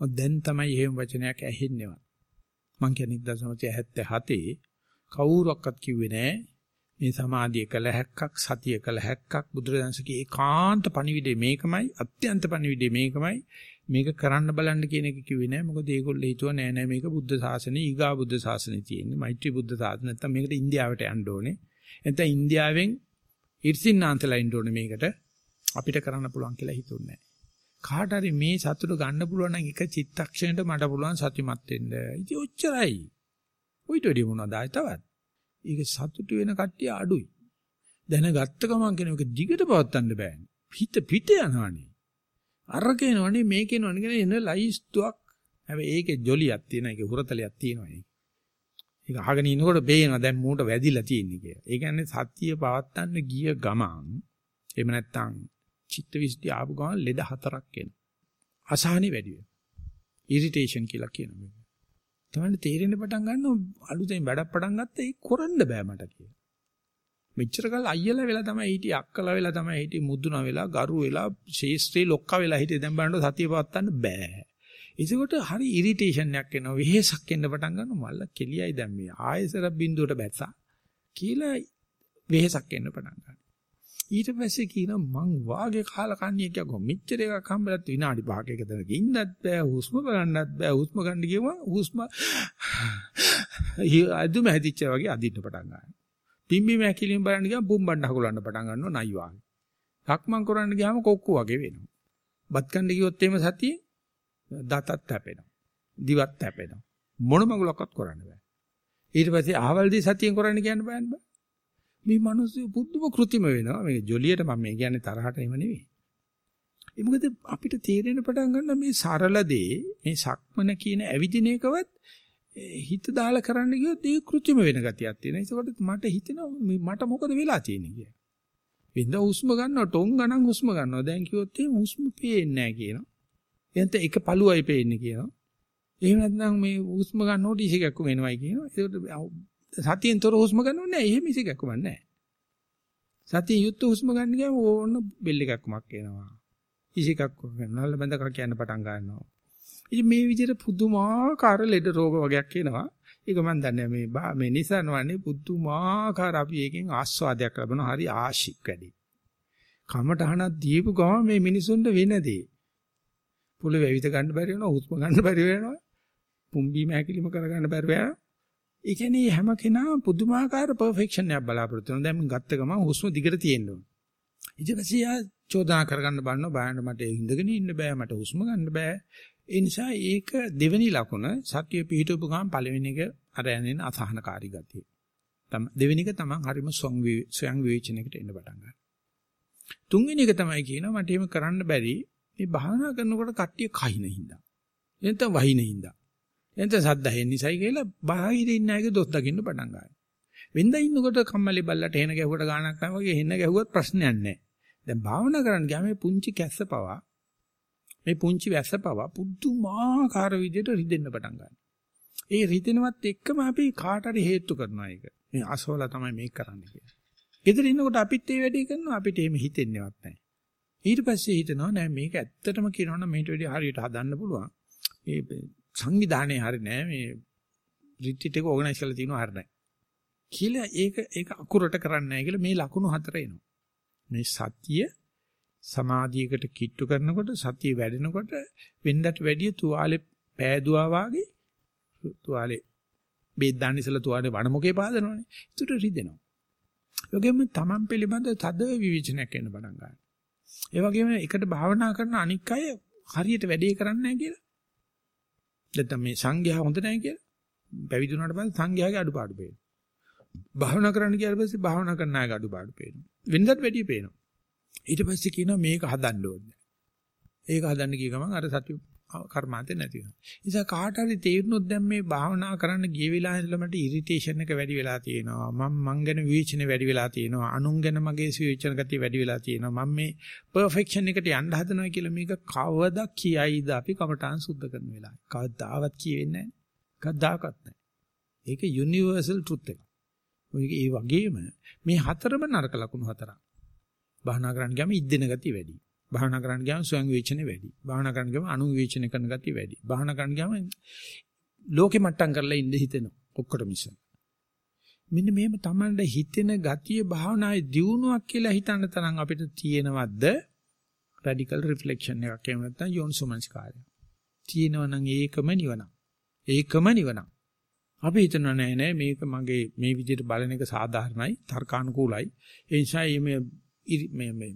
දැන් තමයි එහෙම වචනයක් ඇහෙන්නේවත්. මං කියන්නේ 1977 කවුරක්වත් කිව්වේ නෑ. මේ සමාධිය කළ හැක්කක් සතිය කළ හැක්කක්. බුදුරජාණන්සේගේ ඒකාන්ත පණිවිඩය මේකමයි අත්‍යන්ත පණිවිඩය මේකමයි. මේක කරන්න බලන්න කියන එක කිව්වේ නෑ. මොකද ඒගොල්ලෝ හිතුවා නෑ නෑ මේක බුද්ධ ශාසනය ඊගා බුද්ධ ශාසනය තියෙන්නේ. මෛත්‍රී බුද්ධ ශාසනය නැත්තම් මේකට ඉන්දියාවට යන්න ඕනේ. නැත්නම් ඉන්දියාවෙන් ඉර්සින්නාන්තලා ඉන්න ඕනේ මේකට අපිට කරන්න පුළුවන් කියලා හිතුන්නේ කාට හරි මේ සතුට ගන්න පුළුවන් නම් එක චිත්තක්ෂණයට මට පුළුවන් සතිමත් වෙන්න. ඉතින් ඔච්චරයි. උවිත වැඩි මොනවද ආයි තවත් ඒක සතුටු වෙන කට්ටිය අඩුයි. දැනගත්ත ගමන් කියන එක දිගට පවත්වන්න බෑනේ. හිත පිට යනවනේ. අර කියනවනේ මේ කියනවනේ කියන එන ලයිස්තුවක්. හැබැයි ඒකේ ජොලියක් තියෙන ඒකේ හුරතලයක් තියෙනවා ඒක. ඒක අහගෙන ඉනකොට බේනවා දැන් මූට වැදිලා තියෙන්නේ කියලා. ඒ කියන්නේ සත්‍ය පවත්වන්න ගිය ගමන් එහෙම නැත්නම් චිත්තවිසුද්ධි ආපු ගමන් ලෙඩ හතරක් එනවා. අසහනෙ වැඩි වෙනවා. ඉරිටේෂන් කියලා කියනවා. තමයි තේරෙන්න පටන් ගන්නවා අලුතෙන් වැඩක් පටන් ගත්තා ඒක කරන්න බෑ මට කියලා. මෙච්චර කල් අයියලා වෙලා තමයි හිටියේ අක්කලා වෙලා තමයි හිටියේ මුදුනා වෙලා ගරු වෙලා ශේෂ්ත්‍රී ලොක්කා වෙලා හිටියේ දැන් බලන්න සතිය පවත්තන්න බෑ. ඒකකොට හරි ඉරිටේෂන් එකක් එනවා වෙහෙසක් එන්න පටන් ගන්නවා මල්ල කෙලියයි දැන් මේ ආයෙසර බින්දුවට බැස්සා කියලා වෙහෙසක් එන්න පටන් ගන්නවා. ඊට පස්සේ කියනවා මං වාගේ කාලා කන්නේ කියකෝ මෙච්චර එකක් හම්බලත් විනාඩි 5ක එක තැනක ඉන්නත් බෑ හුස්ම බලන්නත් බෑ. හුස්ම ගන්න ගියම හුස්ම අදුම හැදිච්චා වගේ අදින්න පටන් ගන්නවා. පිම්බි මැකිලින් බලන්න ගියාම බුම්බණ්ඩ හකුලන්න පටන් ගන්නවා නයි වාගේ. සක්මන් කරන්න ගියාම කොක්කු වගේ වෙනවා. බත් කන්න ගියොත් එimhe සතියේ දතත් හැපෙනවා දිවත් හැපෙනවා මොන මගුලක්වත් කරන්න බෑ. ඊට පස්සේ ආවල්දී සතියෙන් කරන්න කියන්න බෑනේ මේ මිනිස්සු පුදුම කෘතිම වෙනවා. මේ ජොලියට මම මේ කියන්නේ තරහට එහෙම නෙවෙයි. ඒ මොකද අපිට තේරෙන පටන් ගන්න මේ සරල දේ මේ සක්මන කියන ඇවිදින එකවත් හිත දාලා කරන්න ගියොත් ඒක කෘත්‍රිම වෙන ගතියක් තියෙනවා. ඒකකොට මට හිතෙනවා මට මොකද වෙලා තියෙන්නේ කියලා. වෙනද හුස්ම ගන්නවා ටොං ගණන් හුස්ම ගන්නවා. දැන් කිව්වොත් එහෙනම් හුස්ම පේන්නේ නැහැ කියනවා. එහෙනම් එක පළුවයි පේන්නේ කියනවා. එහෙම නැත්නම් මේ හුස්ම ගන්නකොට ඉසිකක්ක වෙනවයි කියනවා. ඒකට සතියෙන් තොර හුස්ම ගන්නව නෑ. එහෙම ඉසිකක්ක වන්නේ නෑ. සතිය යුත් හුස්ම ගන්න ගියාම ඕන බෙල් එකක්මක් එනවා. ඉසිකක්ක නල්ල බඳක කියන්න පටන් ගන්නවා. ඉතින් මේ විදිහට පුදුමාකාර ලෙඩ රෝග වගේක් එනවා. ඒක මම දන්නේ මේ මේ නිසා නවන්නේ පුදුමාකාර අපි එකෙන් ආස්වාදයක් ලැබෙන හරි ආශික් වැඩි. කමටහනක් දීපු ගම මේ මිනිසුන්ට වෙනදී. පුළ වැවිත ගන්න බැරි වෙනවා, හුස්ම ගන්න බැරි වෙනවා. පුම්බීම හැකිලිම කරගන්න බැරි වෙනවා. ඒ කියන්නේ හැම කෙනා පුදුමාකාර පර්ෆෙක්ෂන් එකක් බලාපොරොත්තු වෙනවා. දැන් ගත්ත ගමන් හුස්ම දිගට තියෙන්න ඕන. ඊට පස්සේ ආ චෝදනා කරගන්න බලනවා බලන්න මට ඉඳගෙන ඉන්න බෑ මට හුස්ම ගන්න බෑ. ඒ නිසා ඒක දෙවෙනි ලකුණ සත්‍ය පිහිටුපු ගමන් පළවෙනි එක අර යන්නේ අසහනකාරී ගතිය. තම දෙවෙනි එක තමයි හරිම ස්වයං විවේචනයකට එන්න පටන් ගන්න. තුන්වෙනි එක තමයි කියනවා මට එහෙම කරන්න බැරි මේ භාවනා කරනකොට කට්ටිය කහින හින්දා. එතන වහින හින්දා. එතන සද්ද හෙන්න නිසායි කියලා බාහිරින් ඉන්න අයගේ දොස් දකින්න පටන් ගන්නවා. වෙන්ද ඉන්නකොට කම්මැලි බල්ලට එන ගැහුවට ගානක් නැහැ වගේ එන්න ගැහුවත් ප්‍රශ්නයක් නැහැ. දැන් භාවනා කරන්න ගියාම මේ පුංචි කැස්ස පවා මේ පුංචි වැස්ස පවා පුදුමාකාර විදිහට රිදෙන්න පටන් ගන්නවා. ඒ රිදෙනවත් එක්කම අපි කාට හරි හේතු කරනවා ඒක. මේ අසවලා තමයි මේක කරන්නේ කියලා. ගෙදර ඉන්නකොට අපිත් ඒ වැඩේ කරනවා අපිට එහෙම හිතෙන්නේවත් නැහැ. ඊට පස්සේ හිතනවා නෑ මේක ඇත්තටම කියනවනම් මේට වැඩි හරියට හදන්න පුළුවන්. මේ සංවිධානයේ හරි නෑ මේ රිට්‍රීට් එක ඕගනයිස් කරලා තියෙනවා හරි නෑ. කියලා ඒක ඒක අකුරට කරන්නේ නැහැ කියලා මේ ලකුණු හතර එනවා. මේ සත්‍ය සමාධියකට කිට්ටු කරනකොට සතිය වැඩෙනකොට වෙනදට වැඩිය තුවාලේ පෑදුවා වාගේ තුවාලේ බෙහෙත් දාන්න ඉස්සලා තුවාලේ වණමුකේ පාදනවනේ. ඒකට රිදෙනවා. ඒ වගේම තමන් පිළිබඳ තද විවිචනයක් එන්න පටන් ගන්නවා. ඒ වගේම එකට භාවනා කරන අනික් අය හරියට වැඩේ කරන්නේ නැහැ කියලා. නැත්නම් මේ සංඝයා හොඳ නැහැ කියලා. පැවිදි වුණාට පස්සේ සංඝයාගේ අඩුපාඩු පේනවා. භාවනා කරන්න ගියාට පස්සේ භාවනා කරන අයගේ අඩුපාඩු පේනවා. වෙනදට වැඩිය පේනවා. ඊට පස්සේ කියනවා මේක හදන්න ඕනේ. ඒක හදන්න කිය ගමන් අර සති කර්මාන්තේ නැති වෙනවා. නිසා කාට හරි තේරුනොත් දැන් මේ භාවනා කරන්න ගිය වෙලාවෙ ඉඳලා මට ඉරිටේෂන් එක වැඩි වෙලා තියෙනවා. මම මං ගැන විචිනේ වැඩි වෙලා තියෙනවා. අනුන් ගැන මගේ විචන ගතිය වැඩි වෙලා තියෙනවා. මම මේ පර්ෆෙක්ෂන් එකට යන්න හදනවා කියලා මේක කවදා කියයිද අපි කමටහන් සුද්ධ කරන වෙලාවේ. කවදාවත් කියෙන්නේ නැහැ. කවදාකවත් නැහැ. ඒක යුනිවර්සල් ට්‍රුත් එක. ඔය ඒ වගේම මේ හතරම නරක ලකුණු හතරක්. භාවනා කරන්න ගියාම ඉද්දෙන ගතිය වැඩි. භාවනා කරන්න ගියාම ස්වයං විවේචනේ වැඩි. භාවනා කරන්න ගියාම අනු විවේචනය කරන ගතිය වැඩි. භාවනා කරන්න ගියාම ලෝකෙ මට්ටම් කරලා ඉඳ හිතෙනවා. ඔක්කොට මිස. මෙන්න මේම Tamanda හිතෙන ගතිය භාවනායේ දියුණුවක් කියලා හිතන්න තරම් අපිට තියෙනවද? රැඩිකල් රිෆ්ලෙක්ෂන් එකක් එහෙම නැත්නම් යෝනිසෝමනස්කාරය. තියෙනවා නම් ඒකම නිවන. ඒකම නිවන. අපි හිතනවා නෑ නෑ මේක මගේ මේ විදිහට බලන එක සාධාරණයි තර්කානුකූලයි. ඒ නිසා මේ මේ මේ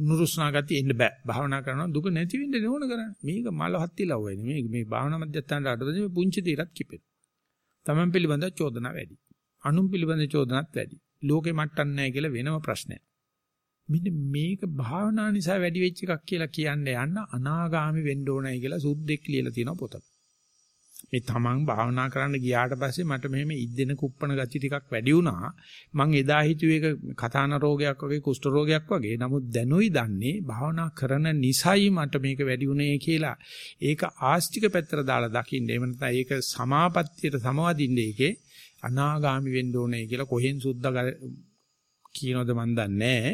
නුරුස්නා ගතිය එන්න බෑ. භාවනා කරනවා දුක නැති වෙන්න ඕන කරන්නේ. මේක මල හත්තිලව වෙන්නේ. මේ මේ භාවනා මධ්‍යස්ථානට අඩවදී මේ පුංචි తీරත් කිපෙන. Taman පිළිබඳ චෝදනා වැඩි. අනුන් පිළිබඳ චෝදනාත් වැඩි. ලෝකෙ මට්ටම් නැහැ කියලා වෙනම ප්‍රශ්නයක්. මෙන්න මේක භාවනා නිසා වැඩි වෙච්ච එකක් කියලා කියන්නේ යන්න අනාගාමි වෙන්න ඕනයි කියලා සුද්දෙක් ලියලා තියෙනවා පොතක. මේ තමන් භාවනා කරන්න ගියාට පස්සේ මට මෙහෙම ඉද්දෙන කුප්පණ ගති ටිකක් වැඩි වුණා. මං එදා හිතුවේ ඒක කතාන රෝගයක් වගේ කුෂ්ඨ රෝගයක් වගේ. නමුත් දැනුයි දන්නේ භාවනා කරන නිසයි මට මේක වැඩි වුණේ කියලා. ඒක ආස්තික පැත්තට දාලා දකින්න. එහෙම නැත්නම් ඒක සමාපත්තියට සමවදින්න ඒකේ අනාගාමි වෙන්න ඕනේ කියලා කොහෙන් සුද්ධ කියනවද මන් දන්නේ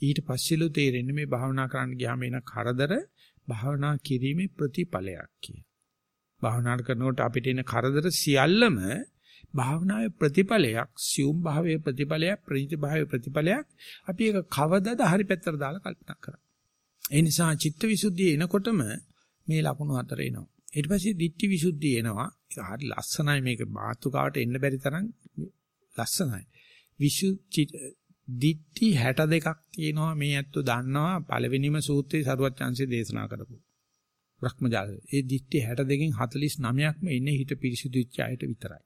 ඊට පස්සෙලු තේරෙන්නේ මේ භාවනා කරන්න ගියාම එන කරදර භාවනා කිරීමේ ප්‍රතිඵලයක් කියලා. භාවනා කරනකොට අපිට එන කරදර සියල්ලම භාවනාවේ ප්‍රතිඵලයක්, සියුම් භාවයේ ප්‍රතිඵලයක්, ප්‍රණීත භාවයේ ප්‍රතිඵලයක්. අපි ඒක කවදද හරි පැත්තට දාලා කල්පනා කරා. ඒ නිසා චිත්තවිසුද්ධිය එනකොටම මේ ලකුණු හතර එනවා. ඊට පස්සේ ditthi visuddhi එනවා. ඒක හරි ලස්සනයි මේක මාතුකාවට එන්න බැරි තරම් ලස්සනයි. විසු ditthi 62ක් තියෙනවා මේ ඇත්තෝ දන්නවා පළවෙනිම සූත්‍රයේ සරුවත් chance දේශනා කරපු. භ්‍රමජාල. ඒ දිට්ඨි 62කින් 49ක්ම ඉන්නේ හිත පිරිසුදු වෙච්ච අයට විතරයි.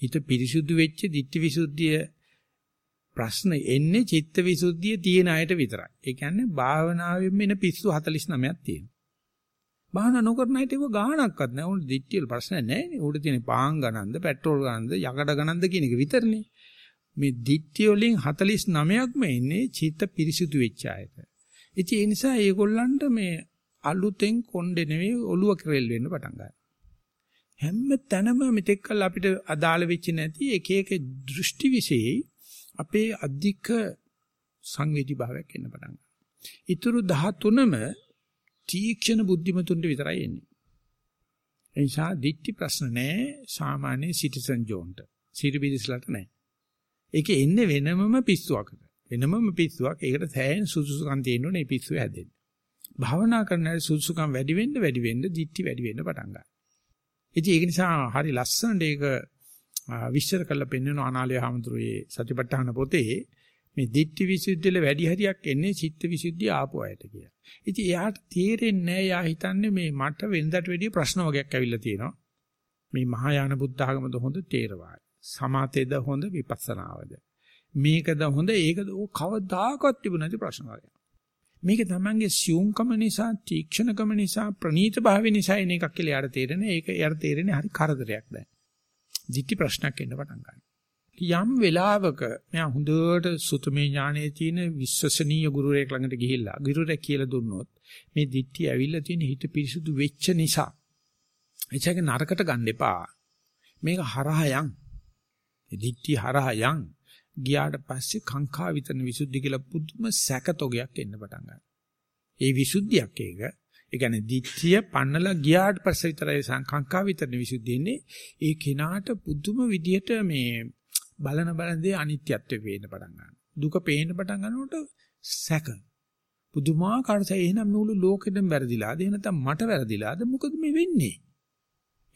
හිත පිරිසුදු වෙච්ච දිට්ඨි විසුද්ධිය ප්‍රශ්න එන්නේ චිත්තවිසුද්ධිය තියෙන අයට විතරයි. ඒ කියන්නේ භාවනාවෙන් එන පිස්සු 49ක් තියෙනවා. භාවනා නොකරන අයට ඒක ගාණක්වත් නැහැ. උන් දිට්ඨියල ප්‍රශ්න නැහැ නේ. උඩ තියෙන පාන් ගණන්ද, පෙට්‍රෝල් ගණන්ද, යකඩ ගණන්ද කියන එක විතරනේ. මේ දිට්ඨිය වලින් 49ක්ම එන්නේ චිත්ත පිරිසුදු වෙච්ච අයට. ඉතින් ඒ නිසා ඒගොල්ලන්ට මේ අලුතෙන් කොණ්ඩේ නෙවෙයි ඔළුව කෙරෙල් වෙන්න පටන් ගන්නවා. හැම තැනම මෙතෙක් කල් අපිට අදාළ වෙච්ච නැති එක එක දෘෂ්ටි විශේෂයි අපේ අධික සංවේදී භාවයක් එන්න පටන් ගන්නවා. ඊතුරු 13ම තීක්ෂණ බුද්ධිමතුන්ට විතරයි එන්නේ. ඒ නිසා දික්ටි ප්‍රශ්න නැහැ සාමාන්‍ය සිටිසන් ජෝන්ට. සිරිබිරිස්ලට නැහැ. ඒකේ එන්නේ වෙනමම පිස්සුවකට. වෙනමම පිස්සුවක්. ඒකට සෑහෙන සුසුසුකම් තියෙන්න ඕනේ පිස්සුව හැදෙන්න. භාවනා කරන සුසුසුකම් වැඩි වෙන්න වැඩි වෙන්න දික්ටි වැඩි වෙන්න පටන් ගන්නවා. ඉතින් ඒක නිසා හරි ලස්සනට ඒක විශ්චර කරලා පෙන්වන අනාලය හැමතුරුයේ සතිපට්ඨාන පොතේ මේ දිට්ඨි විසුද්ධියල වැඩි හරියක් එන්නේ චිත්ත විසුද්ධිය ආපු අයට කියලා. ඉතින් එයාට තේරෙන්නේ නැහැ එයා හිතන්නේ මේ මට වෙනදට වැඩිය ප්‍රශ්න වගේක් ඇවිල්ලා තියෙනවා. මේ මහායාන බුද්ධ ආගමද හොඳ තේරවාද. සමාතේද හොඳ විපස්සනාවද. මේකද හොඳ ඒකද ඕ කවදාකවත් තිබුණ නැති ප්‍රශ්න වගේ. මේක තමන්ගේ සියුම්කම නිසා තීක්ෂණකම නිසා ප්‍රනීත භාවය නිසා එන එකක් කියලා යාට තේරෙන්නේ ඒක යාට තේරෙන්නේ හරි කරදරයක් දැන්. දිටි ප්‍රශ්නයක් එන්න පටන් ගන්නවා. යම් වෙලාවක මෙයා හොඳට සුතමේ ඥානයේ තියෙන විශ්වසනීය ගුරුවරයෙක් ළඟට ගිහිල්ලා ගුරුවරයා කියලා දුන්නොත් මේ දිට්ටි ඇවිල්ලා තියෙන හිත පිරිසුදු වෙච්ච නිසා එචක නරකට ගන්න එපා. මේක හරහා යන්. දිට්ටි හරහා යන්. ගියාට පස්සේ කාංකා විතරන විසුද්ධි කියලා පුදුම සැකතොගයක් එන්න පටන් ගන්නවා. ඒ විසුද්ධියක් ඒක ඒ කියන්නේ දිට්ඨිය පන්නලා ගියාට පස්සේ විතරයි සංකංකා විතරනේ විසුද්ධියන්නේ. ඒ කෙනාට පුදුම විදියට මේ බලන බලන දේ අනිත්‍යත්වෙ පේන්න පටන් ගන්නවා. දුක පේන්න පටන් ගන්නකොට සැක. පුදුමාකාර සැක එහෙනම් මුළු ලෝකෙටම වැරදිලාද? එහෙනම් නැත්නම් මට වැරදිලාද? මොකද මේ වෙන්නේ?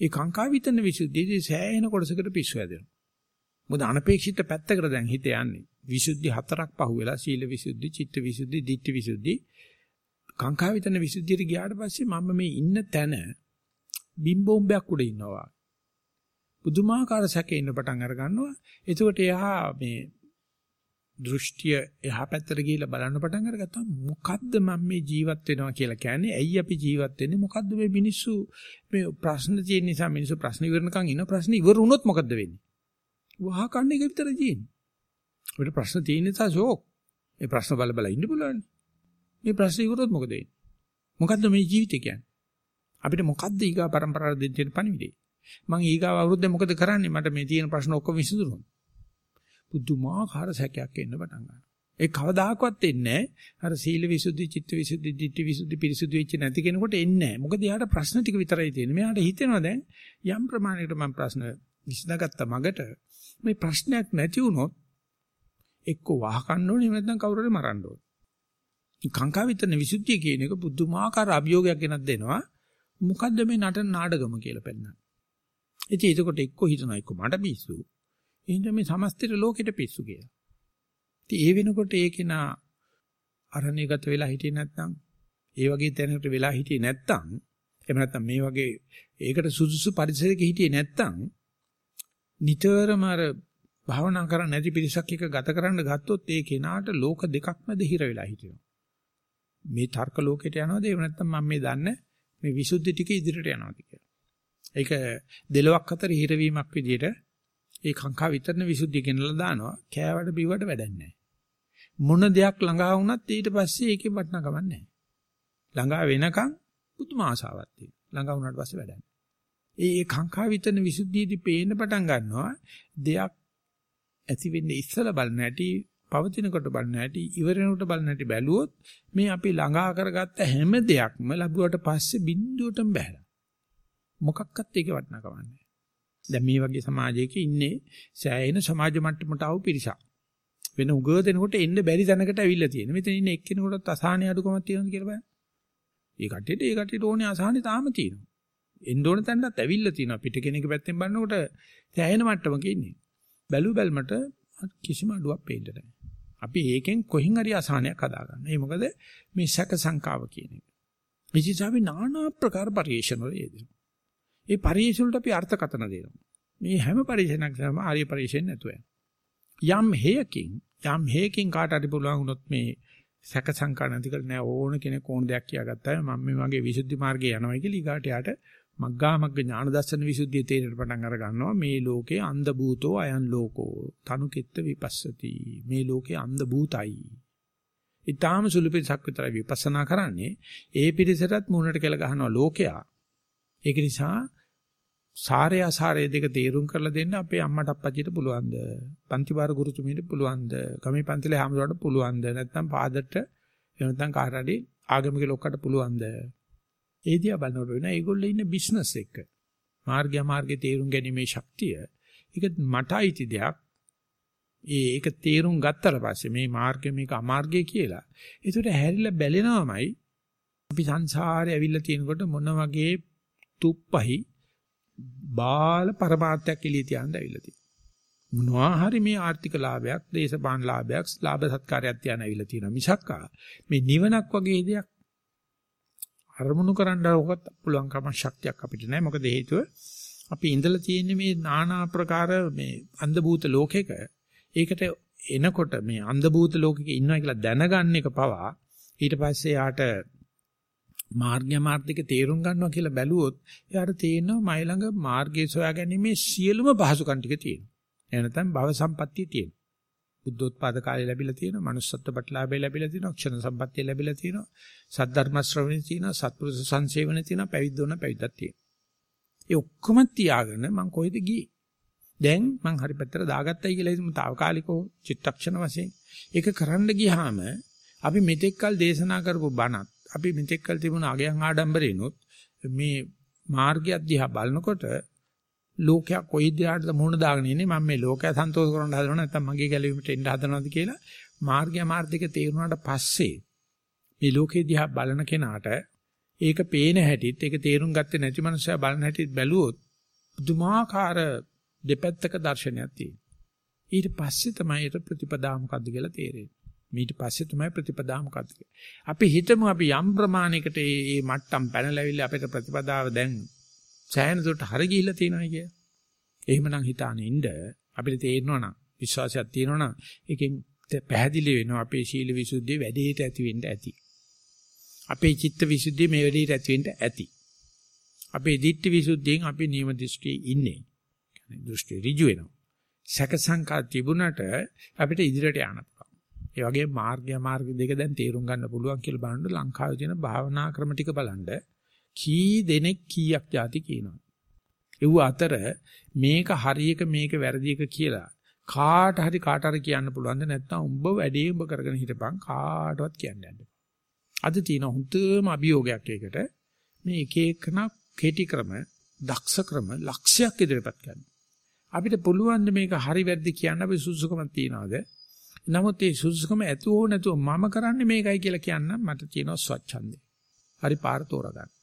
ඒ කාංකා විතරනේ විසුද්ධියදී සෑහෙන කොටසකට පිස්සු හැදෙනවා. මොකද අනපේක්ෂිත පැත්තකට දැන් හිත යන්නේ. විසුද්ධි හතරක් පහුවෙලා සීල විසුද්ධි, චිත්ත විසුද්ධි, ditthi විසුද්ධි කාංකා විතන විසුද්ධියට ගියාට පස්සේ මම මේ ඉන්න තැන බිම්බෝම්බයක් උඩ ඉන්නවා. පුදුමාකාර සැකේ ඉන්න පටන් අර ගන්නවා. එතකොට එයා මේ දෘෂ්ටිය එහා පැත්තට ගිහිල්ලා බලන්න පටන් අරගත්තා මොකද්ද මම මේ ජීවත් වෙනවා කියලා කියන්නේ ඇයි අපි ජීවත් වෙන්නේ මොකද්ද මේ මිනිස්සු මේ ප්‍රශ්න තියෙන නිසා මිනිස්සු ප්‍රශ්න ඉවරනකන් ඉන ප්‍රශ්න ඉවර වුණොත් මොකද්ද වෙන්නේ වහ කන්න එක විතර ජීන්නේ ඔය ප්‍රශ්න තියෙන නිසා ෂෝක් මේ ප්‍රශ්න බල බල ඉන්න පුළුවන් මේ ප්‍රශ්න ඉවරොත් මොකද වෙන්නේ? මොකද්ද මේ ජීවිතය කියන්නේ? අපිට මොකද්ද ඊගා પરම්පරාව දෙන්න තියෙන පණිවිඩය? මං ඊගාව අවුරුද්දේ මොකද කරන්නේ? මට මේ තියෙන ප්‍රශ්න ඔක්කොම විසඳුනොත්. පුදුමාකාර සැකයක් එන්න පටන් ගන්නවා. ඒ කවදාකවත් එන්නේ අර සීල විසුද්ධි, චිත්ත විසුද්ධි, ditthi විසුද්ධි පිරිසුදු වෙච්ච නැති කෙනෙකුට එන්නේ නැහැ. මොකද එයාට ප්‍රශ්න ටික විතරයි තියෙන්නේ. මෙයාට හිතෙනවා දැන් යම් ප්‍රමාණයකට මම ප්‍රශ්න විසඳගත්ත මගට මේ ප්‍රශ්නයක් නැති වුණොත් එක්ක වහකන්න ඕනේ නැත්නම් කවුරු හරි මරන්න ඕනේ. කාංකා විතරන විසුද්ධිය කියන එක බුදුමාකාර අභියෝගයක් ගෙනත් දෙනවා. මොකද්ද මේ නටන නාඩගම කියලා පෙන්නන. ඉතින් ඒකට එක්ක හිතනවා එක්ක මට පිස්සු. එහෙනම් මේ සමස්තර ලෝකෙට පිස්සු කියලා. ඉතින් ඒ වෙනකොට ඒකේනා අරණ්‍යගත වෙලා හිටියේ නැත්නම් ඒ වගේ තැනකට වෙලා හිටියේ නැත්නම් එහෙම නැත්නම් මේ වගේ ඒකට සුදුසු පරිසරයක හිටියේ නැත්නම් නිතරම අර භාවනා කරන්නේ නැති පිරිසක් එක්ක ගත කරන්න ගත්තොත් ඒ කෙනාට ලෝක දෙකක් මැද හිර වෙලා හිටිනවා. මේ තර්ක ලෝකෙට යනවද එහෙම නැත්නම් මම මේ දන්න මේ විසුද්ධි ටික ඉදිරියට යනවද කියලා. ඒක දෙලොක් අතර හිරවීමක් විදිහට ඒ කාංකා විතරන විසුද්ධිය ගෙනලා දානවා කෑවට බිව්වට වැඩක් නැහැ. මොන දෙයක් ළඟා වුණත් ඊට පස්සේ ඒකේ වටිනාකමක් නැහැ. ළඟා වෙනකන් පුදුම ආසාවක් තියෙනවා. ළඟා වුණාට පස්සේ වැඩක් නැහැ. ඒ ඒ කාංකා විතරන විසුද්ධියේදී පේන්න පටන් ගන්නවා දෙයක් ඇති වෙන්නේ ඉස්සලා බලන හැටි පවතිනකොට බලන්න ඇති ඉවරෙනකොට බලන්න ඇති බැලුවොත් මේ අපි ළඟා කරගත්ත හැම දෙයක්ම ලැබුවට පස්සේ බිඳුවටම බහැලා මොකක්වත් ඒකේ වටිනාකමක් නැහැ. දැන් මේ වගේ සමාජයක ඉන්නේ සෑහෙන සමාජ මට්ටමට ආව පිරිසක්. වෙන උගව දෙනකොට එන්න බැරි තැනකට ඇවිල්ලා තියෙන. මෙතන ඉන්න එක්කෙනෙකුටත් අසහනය අඩුකමක් තියෙනවද කියලා බලන්න. ඒ කට්ටියට ඒ කට්ටියට ඕනේ අසහනෙ තාම තියෙනවා. එන්න ඕන තැනටත් ඇවිල්ලා තියෙනවා. පිට කෙනෙක් පැත්තෙන් බලනකොට සෑහෙන මට්ටමක ඉන්නේ. බැලු බැලමට කිසිම අඩුවක් පේන්නේ නැහැ. අපි ඒකෙන් කොහින් හරි අසහනයක් හදාගන්න. ඒ මොකද මේ සැක සංකාව කියන එක. විචිසාවේ নানা ප්‍රකාර පරිේශන වල යෙදෙනවා. ඒ පරිේශන වලට අපි අර්ථකතන දෙනවා. මේ හැම පරිේශනයක් සම ආර්ය පරිේශන නැතුව යනවා. යම් හේයකින් යම් හේයකින් කාට හරි පුළුවන් වුණොත් මේ සැක සංකා නැති කර නෑ ඕන කෙනෙක් ඕන දෙයක් කියාගත්තා මම මේ වගේ විසුද්ධි මාර්ගේ යනවා කියලා ඊගාට යාට මග්ගා මග්ග ඥාන දර්ශන විසුද්ධිය තේරෙන්න පටන් අර ගන්නවා මේ ලෝකේ අන්ධ භූතෝ අයන් ලෝකෝ තනුකිට විපස්සති මේ ලෝකේ අන්ධ භූතයි ඊටාම සුළු පිටසක් විතරයි විපස්සනා කරන්නේ ඒ පිටිසටත් මූණට කෙල ගහනවා ලෝකයා ඒක නිසා සාරය අසාරය දෙක තේරුම් කරලා දෙන්න අපේ අම්මට අප්පච්චිට පුළුවන්ද? පන්තිවාර ගුරුතුමීට පුළුවන්ද? ගමේ පන්තිලේ හැමදාට පුළුවන්ද? නැත්නම් පාදට එහෙම නැත්නම් කාටරි ආගමික ලොක්කට පුළුවන්ද? ඒ දිහා බලනකොට වෙන ඒගොල්ලෝ ඉන්නේ බිස්නස් එක. මාර්ගය මාර්ගේ තේරුම් ගැනීමේ ශක්තිය. ඒක මට අයිති දෙයක්. ඒ ඒක තේරුම් ගත්තට පස්සේ මේ මාර්ගය මේක අමාර්ගය කියලා. ඒකට හැරිලා බැලෙනවමයි අපි සංසාරේ ඇවිල්ලා තියෙනකොට මොන වගේ තුප්පහි බාල પરමාර්ථයක් එළිය තියන්න ඇවිල්ලා තියෙනවා. මොනවා හරි මේ ආර්ථික ලාභයක්, දේශපාලන ලාභයක්, ලාභ සත්කාරයක් තියන්න ඇවිල්ලා තියෙනවා. මිසක්කා මේ නිවනක් වගේ දෙයක් අරමුණු කරන්න ඔකත් පුළුවන්කම ශක්තියක් අපිට නැහැ. මොකද හේතුව අපි ඉඳලා තියෙන්නේ මේ নানা ආකාර මේ අන්ධ භූත ලෝකෙක. ඒකට එනකොට මේ අන්ධ භූත ලෝකෙක ඉන්නවා කියලා දැනගන්න එක පවා ඊට පස්සේ යාට මාර්ගය මාර්ගික තේරුම් ගන්නවා කියලා බැලුවොත් එයාට තේරෙනවා මයි ළඟ මාර්ගය සොයාගැනීමේ සියලුම පහසුකම් ටික තියෙනවා. එහෙම නැත්නම් භව සම්පත්තිය තියෙනවා. බුද්ධෝත්පාද කාලය ලැබිලා තියෙනවා, manussත්ත්ව ප්‍රතිලාභය ලැබිලා තියෙනවා, ක්ෂණ සම්පත්තිය ලැබිලා තියෙනවා, සද්ධර්ම ශ්‍රවණය තියෙනවා, සත්පුරුෂ සංසේවන තියෙනවා, පැවිද්දෝන පැවිද්දක් තියෙනවා. ඒ ඔක්කොම තියාගෙන මං කොහෙද ගියේ? දැන් මං හරි පැත්තට දාගත්තයි කියලා හිතමු తాවකාලිකව චිත්තක්ෂණ වශයෙන්. ඒක කරන්න ගියාම අපි මෙතෙක්කල් දේශනා කරපු බණත් අපි මෙතෙක් කල් තිබුණ අගයන් ආඩම්බරේනොත් මේ මාර්ගය දිහා බලනකොට ලෝකයක් කොයි දිහාටද මුහුණ දාගෙන ඉන්නේ? මම මේ ලෝකය සන්තෝෂ කරන්න හදනව නැත්නම් මගේ ගැලවීමට එන්න හදනවද කියලා මාර්ගය මාර්ගික තේරුණාට පස්සේ මේ ලෝකේ දිහා බලන කෙනාට ඒක පේන හැටිත් ඒක තේරුම් ගත්තේ නැති මනුස්සයා බලන හැටිත් බැලුවොත් පුදුමාකාර දෙපැත්තක දර්ශනයක් තියෙනවා. ඊට පස්සේ තමයි ඒට ප්‍රතිපදා මොකද්ද කියලා තේරෙන්නේ. ඊට පස්සේ තමයි ප්‍රතිපදාව මොකක්ද අපි හිතමු අපි යම් ප්‍රමාණයකට මේ මට්ටම් පැනලාවිල්ල අපිට ප්‍රතිපදාව දැන් සෑහෙන දුරට හරි ගිහිල්ලා තියෙනවා කිය. එහෙමනම් හිතානේ ඉන්න අපිට තේරෙනවා නම් විශ්වාසයක් තියෙනවා නම් ඒකෙන් පැහැදිලි වෙනවා අපේ සීල විසුද්ධිය වැඩේට ඇති වෙන්න ඇති. අපේ චිත්ත විසුද්ධිය මේ වැඩේට ඇති වෙන්න ඇති. අපේ දිට්ඨි විසුද්ධියෙන් අපි නියම දෘෂ්ටියේ ඉන්නේ. දෘෂ්ටි ඍජු වෙනවා. සැක සංකා තිබුණට අපිට ඉදිරියට යන්න ඒ වගේ මාර්ගය මාර්ග දෙක දැන් තේරුම් ගන්න පුළුවන් කියලා බලනකොට ලංකාවේ තියෙන භාවනා ක්‍රම ටික බලන්න කී දෙනෙක් කීයක් જાති කියනවා. ඒව අතර මේක හරියක මේක වැරදියක කියලා කාට හරි කාට හරි කියන්න පුළුවන්ද නැත්නම් උඹ වැඩේ උඹ කරගෙන හිටපන් කාටවත් කියන්න යන්න. අද තියෙන හුතුම අභියෝගයක් ඒකට මේ එක එකන කෙටි ක්‍රම, දක්ෂ ක්‍රම, ලක්ෂයක් ඉදිරියපත් කරන්න. අපිට පුළුවන් මේක හරි වැරදි කියන්න අපි සුසුකමක් තියනවාද? නමුත් ඒ සුසුකම ඇතුව නැතුව මම කරන්නේ මේකයි කියලා කියන්න මට තියෙනවා ස්වච්ඡන්දේ. හරි පාර තෝරගන්න.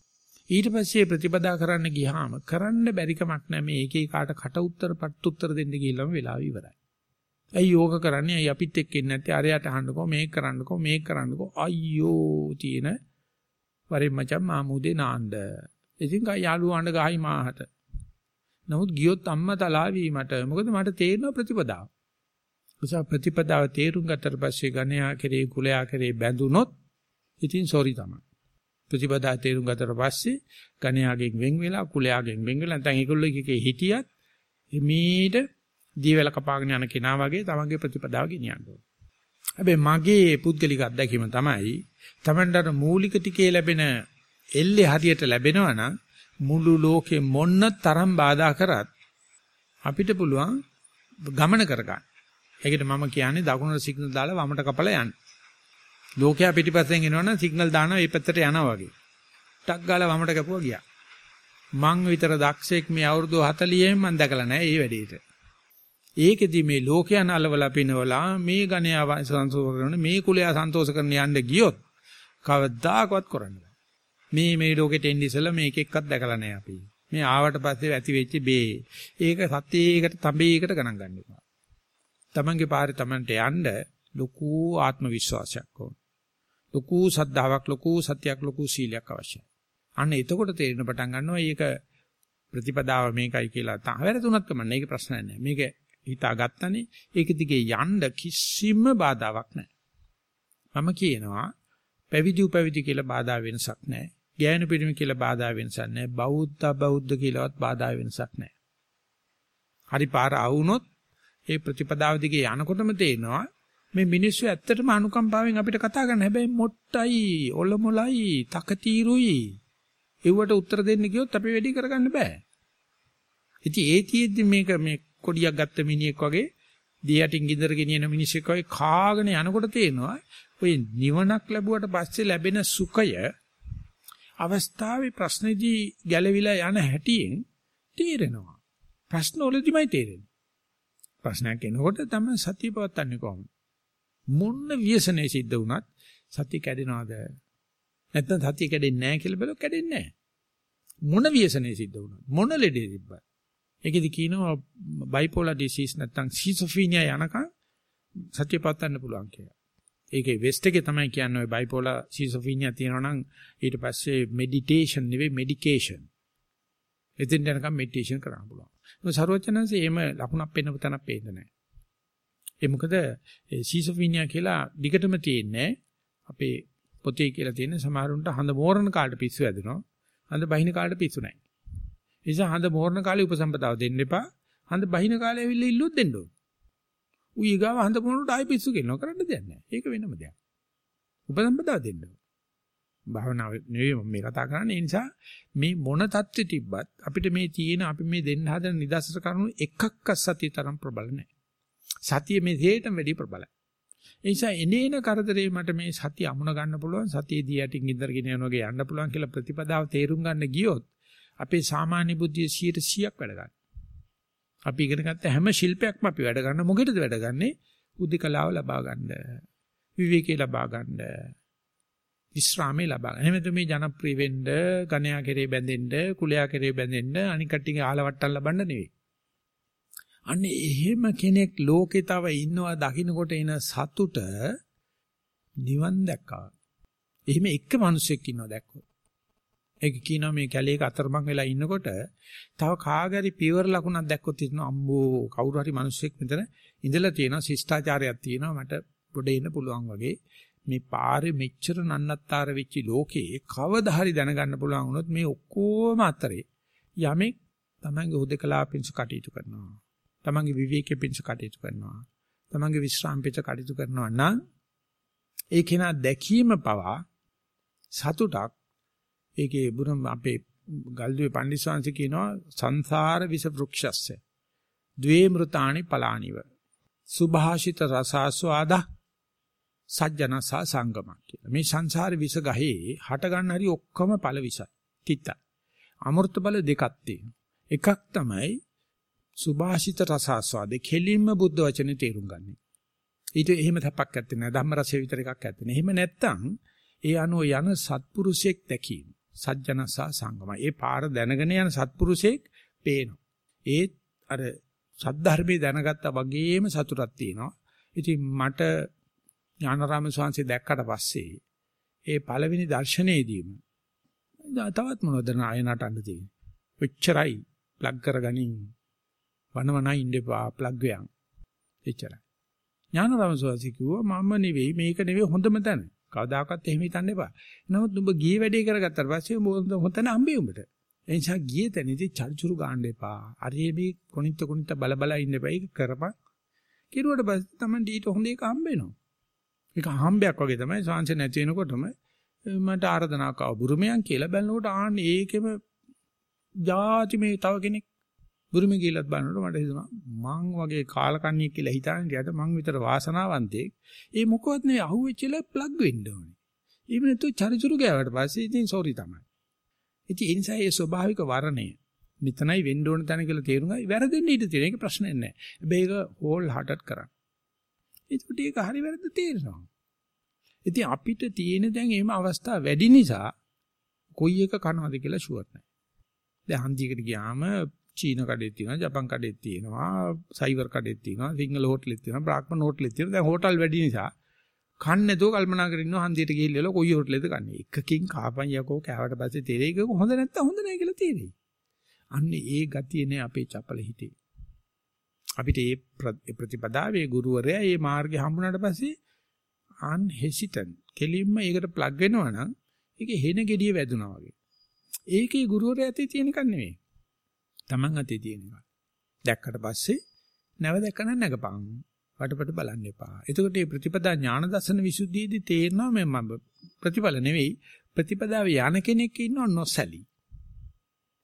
ඊට පස්සේ ප්‍රතිපදා කරන්න ගියාම කරන්න බැරි කමක් නැහැ මේ එක එකාට කට උත්තර පත් උත්තර දෙන්න ගිහලම වෙලාව ඉවරයි. ඇයි යෝග කරන්නේ? ඇයි අපිත් එක්ක ඉන්නේ නැත්තේ? අරයට අහන්නකෝ මේක කරන්නකෝ මේක කරන්නකෝ අයියෝ තියෙන වරේ මචං මාමුදේ නාන්න. ඉතින් යාළුවාඬ ගහයි මාහට. නමුත් ගියොත් අම්මා තලාවි මට. මොකද මට තේරෙන ප්‍රතිපදාව. නිසා ප්‍රතිපදාව තේරුම් ගත්තට පස්සේ ගණයා කෙරේ කුලයා කෙරේ බැඳුනොත් ඉතින් සෝරි තමයි. ප්‍රතිපදාව තේරුම් ගත්තට පස්සේ ගණයාගෙන් වෙන් වෙලා කුලයාගෙන් වෙන් වෙලා නැත්නම් ඒගොල්ලෝ එකේ හිටියත් මීට දීවැල කපාගෙන යන කෙනා වගේ තමන්ගේ ප්‍රතිපදාව ගෙනියන්න ඕනේ. හැබැයි මගේ පුද්ගලික අත්දැකීම තමයි තමන්ට මූලික ටිකේ ලැබෙන එල්ලේ හරියට ලැබෙනවා නම් මුළු ලෝකෙ මොන්න තරම් බාධා කරත් අපිට පුළුවන් ගමන කරගන්න. ඒකට මම කියන්නේ දකුණට සිග්නල් දාලා වමට කපලා යන්න. ලෝකයා පිටිපස්සෙන් එනවනම් සිග්නල් දානවා මේ පැත්තට යනවා වගේ. ටක් ගාලා වමට කපුවා ගියා. මං විතර දක්ෂෙක් මේ අවුරුදු 40ෙන් මං දැකලා නැහැ මේ වැඩේට. ඒකෙදි මේ ලෝකයන් අලවලා පිනවලා මේ ගණයා සංසෝධ කරන මේ කුලයා සන්තෝෂ කරන යන්න ගියොත් කවදාකවත් කරන්න බෑ. මේ මේ ලෝකෙට එන්නේ ඉස්සලා මේක එක්කත් දැකලා නැහැ අපි. මේ ආවට පස්සේ ඇති වෙච්ච බේ. ඒක සත්‍යයකට තඹේකට ගණන් ගන්න එපා. තමන්ගේ පාරේ තමන්ට යන්න ලොකු ආත්ම විශ්වාසයක් ඕන. ලොකු සද්ධාාවක් ලොකු සත්‍යයක් ලොකු සීලයක් අවශ්‍යයි. අන්න එතකොට තේරෙන පටන් ගන්නවා මේක ප්‍රතිපදාව මේකයි කියලා. තාවැරදුනත් කමන්නේ. ඒක ප්‍රශ්නයක් නෑ. මේක හිතාගත්තනේ. ඒක දිගේ යන්න කිසිම බාධාවක් නැහැ. මම කියනවා පැවිදි උපැවිදි කියලා බාධා වෙනසක් නැහැ. ගෑනු පිරිමි කියලා බාධා වෙනසක් නැහැ. බෞද්ධ බෞද්ධ කියලාවත් බාධා වෙනසක් නැහැ. හරි පාර ආවුනොත් ඒ ප්‍රතිපදාව දිගේ යනකොටම තේනවා මේ මිනිස්සු ඇත්තටම අනුකම්පාවෙන් අපිට කතා කරන්න. හැබැයි මොට්ටයි ඔලොමලයි තකතිරුයි. ඒවට උත්තර දෙන්න ගියොත් අපි වැඩි කරගන්න බෑ. ඉතින් ඒ තියෙද්දි මේක මේ කොඩියක් ගත්ත මිනිහෙක් වගේ දී යටින් ගින්දර ගෙනියන මිනිහෙක් වගේ කාගෙන යනකොට තේනවා ඔය නිවනක් ලැබුවට පස්සේ ලැබෙන සුඛය අවස්ථාවේ ප්‍රශ්නේදී ගැලවිලා යන හැටියෙන් තේරෙනවා. ප්‍රශ්න වලදීමයි තේරෙන්නේ. ප්‍රශ්නයක් එනකොට තමයි සතිය පවත්න්නේ කොහොමද? මොන්න ව්‍යසනේ සිද්ධ වුණත් සතිය කැඩෙනවද නැත්නම් සතිය කැඩෙන්නේ නැහැ කියලා බලුව කැඩෙන්නේ නැහැ මොන ව්‍යසනේ සිද්ධ වුණත් මොන ලෙඩේ තිබ්බත් ඒකෙදි කියනවා බයිපෝලර් ඩිසීස් නැත්නම් සිසොෆීනියා යනකම් සත්‍ය පවත්වන්න පුළුවන් කියලා. ඒකේ වෙස්ට් එකේ තමයි කියන්නේ ඔය බයිපෝලර් සිසොෆීනියා තියෙනවා නම් ඊට පස්සේ මෙඩිටේෂන් නෙවෙයි මෙඩිකේෂන්. එතෙන් යනකම් මෙඩිටේෂන් කරන්න පුළුවන්. ඒක සරුවචනන්සේ එහෙම ලකුණක් පෙන්නපු තැනක් පේන්නේ නැහැ. ඒ මොකද සිසොෆීනියා කියලා දිගටම තියෙන්නේ අපේ පොතේ කියලා තියෙන සමහරුන්ට හඳ මෝරණ කාලට පිස්සු ඇදෙනවා. හඳ බහින කාලට පිස්සු නැහැ. නිසා හඳ මෝරණ කාලේ උපසම්පදාව දෙන්න එපා. හඳ බහින කාලේ ඇවිල්ලා ඉල්ලුත් දෙන්න ඕන. ඌ ඊගාව හඳ මොනට ආයි පිස්සු කියනවා කරන්න දෙයක් නැහැ. ඒක වෙනම දෙයක්. උපසම්පදාව දෙන්න ඕන. භාවනාව නෙවෙයි මේ කතා කරන්නේ. ඒ නිසා මේ මොන தත්ත්වෙ තිබ්බත් අපිට මේ තියෙන අපි මේ දෙන්න හදන නිදර්ශන කරුණු එකක්ක සතිය තරම් ප්‍රබල නැහැ. සතිය මේ දෙයටම වැඩි ප්‍රබලයි. ඒ නිසා එනේන කරදරේ මට මේ සතිය අමුණ ගන්න පුළුවන් සතියේදී යටින් ඉඳගෙන යන වගේ යන්න පුළුවන් කියලා ප්‍රතිපදාව තේරුම් ගන්න ගියොත් අපේ සාමාන්‍ය බුද්ධිය 100ක් වැඩ ගන්නවා. අපි ඉගෙන ගත්ත හැම ශිල්පයක්ම අපි වැඩ ගන්න මොකටද වැඩ ගන්නෙ? උද්දකලාව ලබා ගන්න. විවේකී ලබා ගන්න. විශ්‍රාමයේ ලබා ගන්න. එහෙම මේ ජනප්‍රිය වෙන්න, ගණයා කෙරේ බැඳෙන්න, කුලයා කෙරේ බැඳෙන්න, අනික් කට්ටියගේ ආලවට්ටම් ලබන්න නෙවෙයි. අන්න එහෙම කෙනෙක් ලෝකේ තව ඉන්නවා දකින්නකොට එන සතුට නිවන් දැක්කා. එහෙම එක මිනිසෙක් ඉන්නවා දැක්කොත්. ඒක කියනවා මේ කැලේක අතරමං වෙලා ඉන්නකොට තව කාගරි පියවර ලකුණක් දැක්කොත් ඉන්න අම්බෝ කවුරු හරි මිනිස්සෙක් මෙතන ඉඳලා තියෙනවා ශිෂ්ටාචාරයක් තියෙනවා මට පොඩ එන්න පුළුවන් වගේ මේ පාරේ මෙච්චර නන්නත්තර වෙච්ච ලෝකේ කවදා හරි දැනගන්න පුළුවන් වුණොත් මේ ඔක්කොම අතරේ යමෙක් තමන්ගේ හුදකලා පිංස කටයුතු කරනවා තමන්ගේ විවේකයේ පිංස කටයුතු කරනවා තමන්ගේ විශ්‍රාම පිංස කටයුතු කරනවා නම් ඒ කෙනා දැකීම පවා සතුටක් ඒකේ බුදුන් අපේ ගල්දුවේ පණ්ඩිස්වාංශ කියනවා සංසාර විස වෘක්ෂස්ස ද්වේ මෘතානි පලානිව සුභාෂිත රසාස්වාද සජ්ජනස සංගමක් කියලා. මේ සංසාර විස ගහේ හට ගන්න හරි ඔක්කොම ඵල විසයි. තිත්ත. අමෘත බල දෙකක් තියෙනවා. එකක් තමයි සුභාෂිත රසාස්වාදේ කෙලින්ම බුද්ධ වචනේ තේරුම් ගන්න. ඊට එහෙම තපක් ඇත්තේ නෑ ධම්ම රසය විතර එකක් ඇත්තේ නෑ. එහෙම නැත්තම් ඒ අනුව යන සත්පුරුෂයෙක් දැකීම. සජ්ජනසා සංගමයි. ඒ පාර දැනගෙන යන සත්පුරුෂයෙක් පේනවා. ඒ අර සද්ධර්මයේ දැනගත්තා වගේම සතුටක් තියෙනවා. ඉතින් මට ඥානරාම ස්වාමීන් දැක්කට පස්සේ ඒ පළවෙනි දර්ශනයේදීම තවත් මොනවද නාය නටන්න තියෙන්නේ. ඔච්චරයි ප්ලග් කරගනින්. වනවනා ඉන්නපා ප්ලග් වෙයන්. එච්චරයි. ඥානරාම ස්වාමීන් කිව්වා මම නෙවෙයි මේක නෙවෙයි හොඳම තැන. කවදාකවත් එහෙම හිතන්න එපා. නමුත් උඹ ගියේ වැඩේ කරගත්තාට පස්සේ උඹ හොතන හම්බෙයි උඹට. ඒ නිසා ගියේ තැනදී චර්චුරු ගන්න එපා. අරේ මේ කොනිට කොනිට බල බල ඉන්න එපා. ඒක කරපන්. කිරුවට පස්සේ තමයි ඊට හොඳ එක හම්බ වෙනවා. ඒක හම්බයක් වගේ තමයි සාංශ නැති වෙනකොටම මට ආරාධනාවක් ආව බුරුමයන් කියලා බැලනකොට ආන්න ඒකෙම ಜಾති මේ තව කෙනෙක් බුරුමේ ගිහිල්ලත් බලනකොට මට හිතුණා මං වගේ කාලකන්ණියෙක් කියලා හිතාගෙන ගියාට මං විතර වාසනාවන්තයෙක්. ඒ මොකවත් නේ අහුවෙච්චලා ප්ලග් වෙන්න ඕනේ. ඊම නැතු චරිචුරු ගෑවට පස්සේ ඉතින් සෝරි තමයි. ඉතින් ඒ නිසා ඒ ස්වභාවික වර්ණය මෙතනයි වෙන්න ඕන තැන කියලා තේරුම් ගයි වැරදෙන්න ඉඩ තියෙන එක ප්‍රශ්නයක් නෑ. හැබැයි ඒක හෝල් හටට් කරන්න. ඒකට ඒක හරි වැරද්ද තේරෙනවා. ඉතින් අපිට තියෙන දැන් එහෙම අවස්ථා වැඩි නිසා කොයි එක කනවද කියලා ෂුවර් නැහැ. දැන් හන්දියකට ගියාම චීන කඩේ තියෙනවා, ජපන් කඩේ තියෙනවා, සයිවර් කඩේ තියෙනවා, සිංගල හෝටලෙත් තියෙනවා, බ්‍රාහ්මණ හෝටලෙත් තියෙනවා. දැන් හෝටල් වැඩි නිසා කන්නේ නැතුව කල්පනා කරගෙන ඉන්නවා හන්දියට ගිහිල්ලා කොයි හෝටලෙද කන්නේ. එකකින් කාපන් යකෝ කෑවට පස්සේ තේරෙයි ඒක හොඳ නැත්තම් හොඳ නැහැ කියලා තේරෙයි. අන්න ඒ ගතිය නේ අපේ චපල හිතේ. අපිට මේ ප්‍රතිපදාවේ ගුරුවරයා මේ මාර්ගය හම්බුනාට පස්සේ unhesitant කෙලින්ම ඒකට ප්ලග් වෙනවා නම් ඒකේ හෙන gediye වැදුනා වගේ. ඒකේ ගුරුවරයා ඇතේ තියෙන එකක් නෙවෙයි. Taman අතේ තියෙන එකක්. දැක්කට පස්සේ නැව දැකන නැගපන්. වටපිට බලන්න එපා. එතකොට මේ ප්‍රතිපදා ඥාන දර්ශන විසුද්ධියේදී තේරෙනවා මේ මම ප්‍රතිඵල නෙවෙයි ප්‍රතිපදාව යන කෙනෙක් ඉන්නව නොසැලී.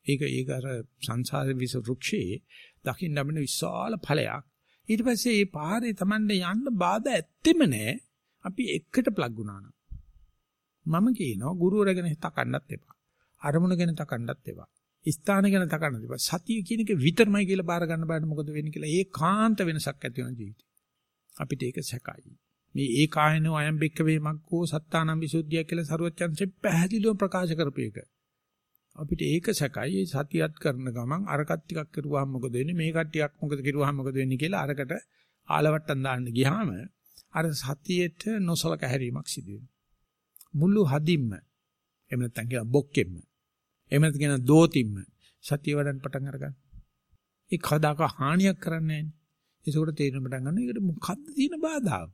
ඒක ඒක අර සංසාර විස වෘක්ෂයේ දකින්න ලැබෙන විශාල ඵලයක්. ඊට පස්සේ මේ පාරේ Tamande යන්න බාධා ඇත්තෙම නැහැ. අපි එකට ප්ලග් වුණා නම්. මම කියනවා ගුරුවරගෙන තකන්නත් එපා. අරමුණ ගැන තකන්නත් එපා. ස්ථාන ගැන තකන්නත් එපා. සතිය කියන එක විතරමයි කියලා බාර ගන්න බෑට මොකද වෙන්නේ කියලා ඒකාන්ත වෙනසක් ඇති වෙන ජීවිතේ. අපිට ඒක සැකයි. මේ ඒකායනෝ අයම් බෙක්ක වේමක්කෝ සත්තානම් විසුද්ධිය කියලා සරුවච්චන්සේ පැහැදිලිව ප්‍රකාශ කරපු එක. අපිට ඒක සැකයි සතියත් කරන ගමන් අරකට ටිකක් කරුවාම මොකද වෙන්නේ මේ කට්ටියක් මොකද කරුවාම මොකද වෙන්නේ කියලා අරකට ආලවට්ටම් දාන්න ගියාම අර සතියේට නොසලක හැරීමක් සිදු මුළු හදින්ම එහෙම නැත්නම් කියන බොක්කෙම්ම එහෙම නැත්නම් කියන දෝතිම්ම සතිය වඩන්න පටන් අරගන්න. ඒ කවදාක හානියක් කරන්නේ නැහැ. ඒකෝට තේරෙන්න පටන් ගන්නවා. ඒකට මොකද්ද තියෙන බාධාව?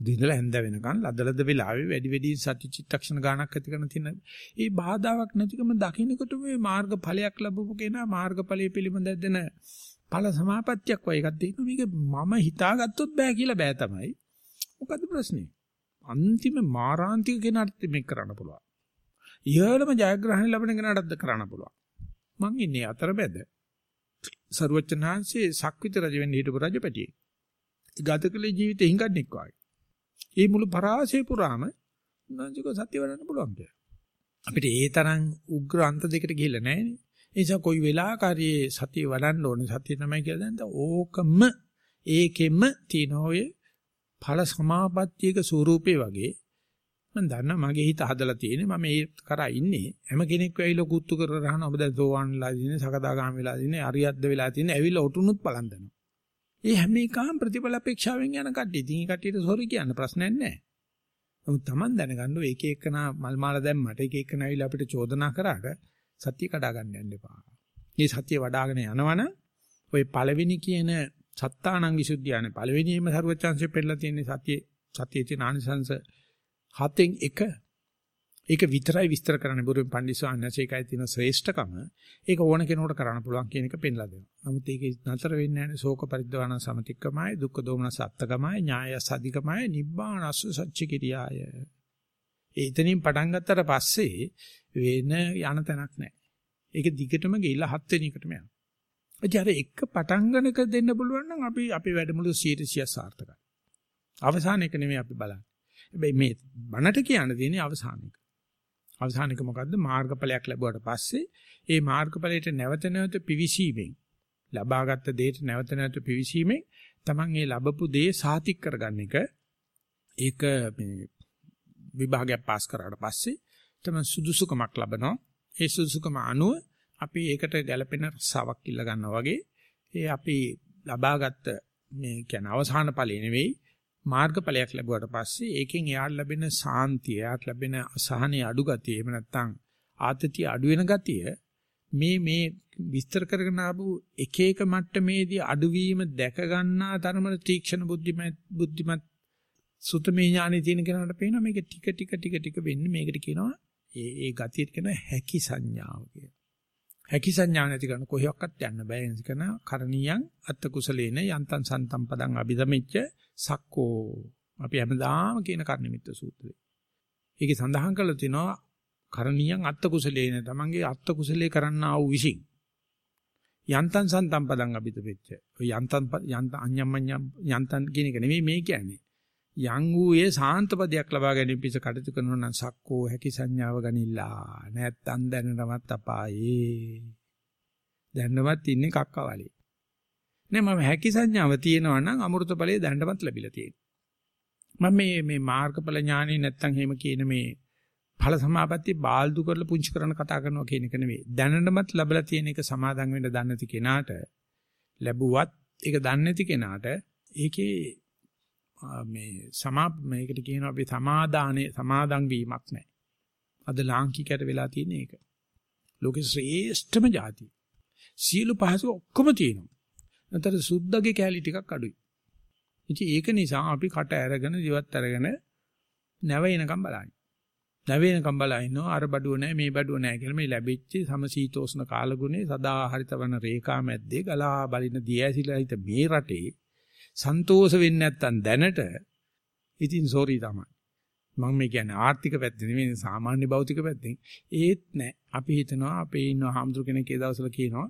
දිනලා හැන්ද වෙනකන් ලදලද වෙලාවේ වැඩි වැඩි සති චිත්තක්ෂණ ගානක් ඇති කරන තියෙන ඒ බාධාවක් නැතිකම දකින්නකොට මේ මාර්ගඵලයක් ලැබපු කෙනා මාර්ගඵලයේ පිළිබඳ දෙන ඵල සමාපත්තියක් වගේ එකක් දෙන්න මේක මම හිතාගත්තොත් බෑ කියලා බෑ තමයි මොකද්ද ප්‍රශ්නේ අන්තිම මාරාන්තික කෙනාට මේක කරන්න පුළුවන් ඉහළම ජයග්‍රහණ ලැබෙන කෙනාටත් කරන්න පුළුවන්. මං ඉන්නේ අතරමැද. සරුවචනාංශයේ සක්විත රජ වෙන්න හිටපු රජපැටියෙක්. ගත කළ ජීවිතේ හිඟන්නේක් වගේ ඒ මුළු පරාසය පුරාම උන්වහන්සේක සත්‍ය වඩන්න පුළුවන් කියලා. අපිට ඒ තරම් උග්‍ර අන්ත දෙකට ගිහිල්ලා නැහැ නේ. ඒ නිසා කොයි වෙලාවකරී සතිය වඩන්න ඕනේ. සතිය තමයි කියලා දැන් ඕකම ඒකෙම තියෙන ඔය ඵල සමාපත්තියක ස්වරූපේ වගේ මම දන්නා මගේ හිත හදලා තියෙන්නේ මම ඒ කරා ඉන්නේ හැම කෙනෙක් වෙයිලා කුත්තු කර රහන ඔබ දැන් සෝවාන්ලා ඉන්නේ සකදාගාම වෙලා ඉන්නේ අරියද්ද වෙලා තියෙන්නේ ඇවිල්ලා ඔටුනුත් බලන් දෙනවා ඒ හැම එකම ප්‍රතිඵල අපේක්ෂාවෙන් යන කට්ටිය. ඉතින් ඒ කට්ටියට සෝරි කියන්න ප්‍රශ්නයක් නැහැ. නමුත් Taman දැනගන්න එක එකනා මල් මාල දැම්මට එක එකනා ඇවිල්ලා අපිට චෝදනා කරාට සත්‍ය කඩා ගන්න යන්න එපා. මේ සත්‍ය වඩ아가න යනවනම් ඔය පළවෙනි කියන සත්තානං විසුද්ධියනේ පළවෙනිම සරුවචාන්සේ පෙන්නලා තියෙන සත්‍ය සත්‍යයේ තියෙන ආනිසංශ හතෙන් එක ඒක විතරයි විස්තර කරන්න බුදුන් පඬිස්සවාන්නස් ඒකයි තියෙන ශ්‍රේෂ්ඨකම. ඒක ඕන කෙනෙකුට කරන්න පුළුවන් කියන එක පෙන්ලා දෙනවා. නමුත් ඒක නතර වෙන්නේ නැහැ ශෝක පරිද්දවන සමතික්කමයි, දුක්ඛ දෝමන සත්තකමයි, ඥායස අධිකමයි, නිබ්බානස්ස සච්ච කිරියාය. ඒ එතනින් පටන් ගත්තට පස්සේ වෙන යන තැනක් නැහැ. ඒක දිගටම ගිහිල්ලා හත් වෙනි එකටම යනවා. ඉතින් අර එක පටන් ගන්නක දෙන්න පුළුවන් නම් අපි අපේ වැඩමුළු 100 සාර්ථකයි. අවසාන එක නෙමෙයි අපි බලන්නේ. හැබැයි මේ බණට කියන්න තියෙන්නේ අවසාන එක. අවසානික මොකද්ද? මාර්ගඵලයක් ලැබුවට පස්සේ ඒ මාර්ගඵලයට නැවත නැවත පිවිසීමෙන් ලබාගත් දෙයට නැවත නැවත පිවිසීමෙන් Taman ඒ ලැබපු දේ සාතික් කරගන්න එක ඒක මේ විභාගයක් පාස් කරාට පස්සේ තමයි සුදුසුකමක් ලබනවා. ඒ සුදුසුකම අනුව අපි ඒකට ගැළපෙන රසාවක් ඉල්ල ගන්නවා වගේ. ඒ අපි ලබාගත් මේ කියන අවසාන ඵලෙ නෙවෙයි මාර්ගඵලයක් ලැබුවට පස්සේ ඒකෙන් එයාට ලැබෙන සාන්තිය, එයාට ලැබෙන අසහනේ අඩු ගතිය, එහෙම නැත්නම් ආතතිය අඩු වෙන ගතිය මේ මේ විස්තර කරගෙන ආපු එක එක මට්ටමේදී අඩුවීම දැක ගන්නා තරමට තීක්ෂණ බුද්ධිමත් බුද්ධිමත් සුතමේ ඥානෙ තියෙන කෙනාට පේනවා මේක ටික ටික ටික ටික වෙන්නේ මේකට කියනවා ඒ ඒ ගතියට කියනවා හැකි සංඥාව කියලා. හැකි සංඥා නැති කරන කොහොක්වත් යන්න බෑ එනිකන කරණීයන් අත්ත කුසලේන යන්තං සන්තම් පදං අභිදමිච්ච සක්කෝ අපි හැමදාම කියන කර්ණිමිත්ත සූත්‍රය. ඒකේ සඳහන් කරලා තිනවා කරණීයන් අත්ත කුසලේන තමන්ගේ අත්ත කුසලේ කරන්නා වූ විසින් යන්තං සන්තම් පදං අභිදමිච්ච ඔය යන්තං යන්ත අඤ්ඤම්ඤම් යන්තං කියන එක නෙමෙයි මේ කියන්නේ. යං වූයේ සාන්ත පදයක් ලබා ගැනීම පිස කටයුතු කරනවා නම් සක්කෝ හැකි සංඥාව ගනිලා. නැත්තම් දැනනවත් අපායේ. දැනනවත් ඉන්නේ කක්කවලේ. නේ මම හැකි සංඥාව තියෙනවා නම් අමෘත ඵලයේ දැනනවත් ලැබිලා තියෙනවා. මම මේ මේ මාර්ගඵල ඥානෙ නැත්තම් එහෙම කියන මේ ඵල සමාපatti බාල්දු කරලා පුංචි කරන කතා කරනවා කියන එක නෙවෙයි. දැනනවත් ලැබලා තියෙන එක සමාදන් වෙන්න දන්නේ නැති කෙනාට ලැබුවත් ඒක දන්නේ නැති කෙනාට ඒකේ මේ සමා මේකට කියනවා අපි සමාදානේ සමාදන් වීමක් නැහැ. අද ලාංකිකයට වෙලා තියෙන එක. ලෝකේ ශ්‍රේෂ්ඨම જાති. සියලු පහසු ඔක්කොම තියෙනවා. අතර සුද්දගේ කැලි ටිකක් අඩුයි. ඉතින් ඒක නිසා අපි කට ඇරගෙන ජීවත් අරගෙන නැව එනකම් බලන්නේ. නැව එනකම් බලනවා අර බඩුව නැහැ මේ බඩුව නැහැ කියලා මේ ලැබිච්ච සමශීතෝෂ්ණ කාලගුණේ සදා හරිතවන රේඛා මැද්දේ ගලා බලින දියැසිලා හිට මේ රටේ සන්තෝෂ වෙන්නේ නැත්තම් දැනට ඉතින් සෝරි තමයි. මම මේ කියන්නේ ආර්ථික පැත්තේ නෙමෙයි සාමාන්‍ය භෞතික පැත්තෙන් ඒත් නෑ අපි හිතනවා අපේ ඉන්න හාමුදුර කෙනෙක් ඒ දවස්වල කියනවා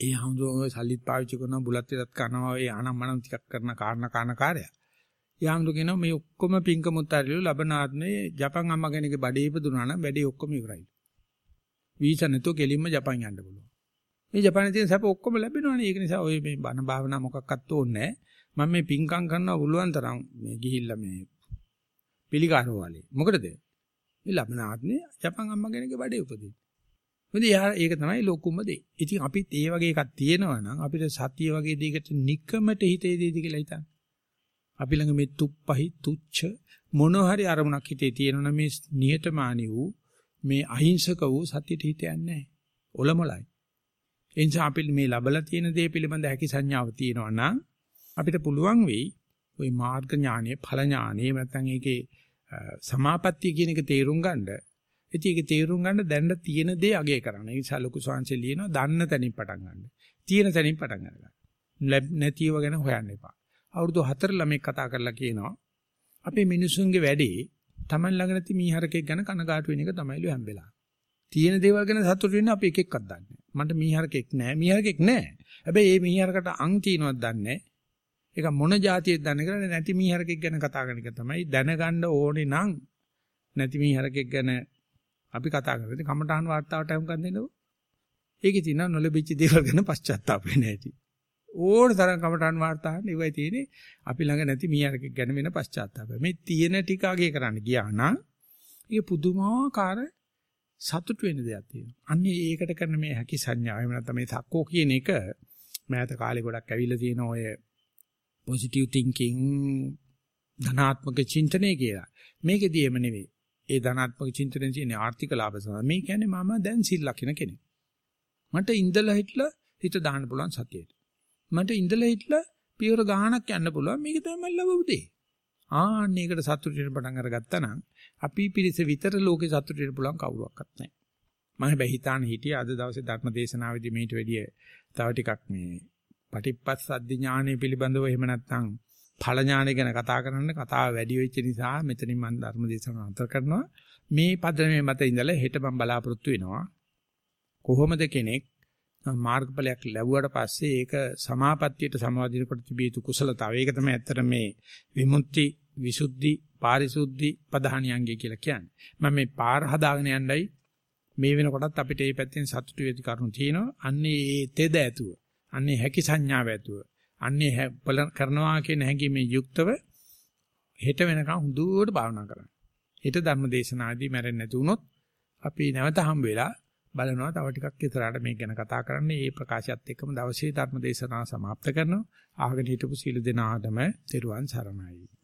ඒ හාමුදුරුවෝ සල්ලිත් පාවිච්චි කරනවා බුලත් විලත් කරනවා ඒ අනම්මනම් ටිකක් කරන කාරණා කාරණ කාර්යය. ඒ හාමුදුර කියනවා මේ ඔක්කොම පින්කමුත් ආරිලු ලබන ආත්මේ ජපන් අම්මා කෙනෙක්ගේ බඩේ ඉපදුනා නම් වැඩේ ඔක්කොම ඉවරයි. වීසා නැතුව කෙලින්ම ජපන් යන්න පුළුවන්. මේ ජපානයේ තියෙන සැප ඔක්කොම ලැබෙනවනේ. ඒක නිසා ඔය මේ බණ භාවනා මොකක්වත් ඕනේ නැහැ. මම මේ පින්කම් කරනවා පුළුවන් තරම් මේ ගිහිල්ලා මේ පිළිකාරෝ වලේ. මොකටද? මේ ලබන ආත්මේ ජපන් අම්මා කෙනෙක්ගේ බඩේ උපදින. මොකද ඒක තමයි ලොකුම දේ. ඉතින් අපිත් ඒ වගේ එකක් තියෙනවා නම් අපිට සතිය වගේ දෙයකට নিকමට හිතේ දෙයිද කියලා හිතන්න. අපි ළඟ මේ තුප්පහි තුච්ච මොන හරි අරමුණක් හිතේ තියෙනවනම් මේ නියතමානී වූ මේ අහිංසක වූ සතියට හිත යන්නේ නැහැ. ඔලොමලයි. ඒ නිසා අපි මේ ලබලා තියෙන දේ පිළිබඳ හැකි සංඥාව තියෙනවා නම් අපිට පුළුවන් වෙයි ওই මාර්ග ඥානෙ ඵල ඥානෙ නැත්නම් ඒකේ සමාපත්තිය කියන එක තේරුම් ගන්න. ඉතින් ඒක තේරුම් ගන්න දැන්න තියෙන දේ අගය කරන්න. ඒ නිසා ලොකු සංශය ලියනවා දන්න තැනින් පටන් ගන්න. තියෙන තැනින් පටන් ගන්න. නැතිව ගැන හොයන්න එපා. අවුරුදු 4 ළමෙක් කතා කරලා කියනවා අපේ මිනිසුන්ගේ වැඩේ Taman ළඟ නැති මීහරකෙක් ගැන කනගාටු වෙන එක තමයිලු හැම වෙලාවෙම. තියෙන දේවල් ගැන සතුටු වෙන්න අපි එක එකක්වත් දන්නේ නැහැ. මන්ට මීහරකෙක් නැහැ. මීහරකෙක් නැහැ. හැබැයි මේ මීහරකට අං තියනවත් දන්නේ නැහැ. ඒක මොන જાතියෙද දන්නේ කියලා නැති මීහරකෙක් ගැන කතා කරන එක තමයි දැනගන්න ඕනේ නම් නැති මීහරකෙක් ගැන අපි කතා කරන්නේ කමඨාන් වාර්තාවට අහුම්කම් දෙන්නකො. ඒකේ තියෙන නොලෙබිච්ච දේවල් ගැන පශ්චාත්තාප වෙන්නේ නැති. ඕන තරම් කමඨාන් වාර්තාවන්න ඉවයි තියෙන්නේ අපි ළඟ නැති මීහරකෙක් ගැන වෙන පශ්චාත්තාපය. මේ තියෙන ටික අගේ කරන්න ගියා නම් ඒක පුදුමාකාර සතුට වෙන දෙයක් තියෙනවා. අන්නේ ඒකට කරන මේ හැකි සංඥාව එහෙම නැත්නම් මේ සක්කෝ කියන එක මෑත කාලේ ගොඩක් ඇවිල්ලා තියෙන ඔය positive thinking ධනාත්මක චින්තනය කියලා. මේකෙදී එම නෙවෙයි. ඒ ධනාත්මක චින්තනයේ තියෙන ආර්ථික ලාභ සඳහා මේ කියන්නේ මම දැන් සිල් ලකින කෙනෙක්. මට ඉඳලා හිටලා හිත දාන්න පුළුවන් සතියේට. මට ඉඳලා හිටලා පියවර ගාණක් යන්න පුළුවන් මේක තමයි ලැබුව දේ. ආන්න ඒකට සතුටු වෙන පටන් අරගත්තා නම් අපි පිරිස විතර ලෝකේ සතුටු වෙන්න පුළුවන් කවුරක්වත් නැහැ. මම හැබැයි හිතාන හිටියේ අද දවසේ ධර්ම දේශනාවේදී මේට වැඩිය තව ටිකක් මේ පටිපස්සද්දි ඥානෙ පිළිබඳව එහෙම නැත්නම් ඵල ඥානෙ ගැන කතා කරන්න කතාව වැඩි වෙච්ච නිසා මෙතනින් මම ධර්ම දේශනාව අන්තර කරනවා. මේ පදමේ මත ඉඳලා හෙට මම බලාපොරොත්තු වෙනවා. කොහොමද කෙනෙක් මාර්ගඵලයක් ලැබුවට පස්සේ ඒක සමාපත්තියට සමාදිනකොට තිබිය යුතු කුසලතාව. ඒක තමයි ඇත්තට මේ විමුක්ති, විසුද්ධි, පාරිශුද්ධි පධානියංගය කියලා කියන්නේ. මම මේ පාර හදාගෙන යන්නයි මේ වෙනකොටත් අපිට මේ පැත්තෙන් සතුටු වෙති කරුණු තියෙනවා. අන්නේ ඒ තෙද ඇතුව, අන්නේ හැකි සංඥාව ඇතුව, අන්නේ කරනවා කියන හැඟීමේ යුක්තව හෙට වෙනකන් හුදුවට භාවනා කරන්න. හෙට ධර්ම දේශනාදී මැරෙන්නේ නැති වුණොත් අපි නැවත හම්බ වෙලා බලනවා තව ටිකක් ඉස්සරහට මේක ගැන කතා කරන්න. මේ ප්‍රකාශයත් එක්කම දවසේ ධර්ම දේශනාව સમાප්ත කරනවා. ආගෙන හිටපු සීල දෙනාටම තෙරුවන් සරණයි.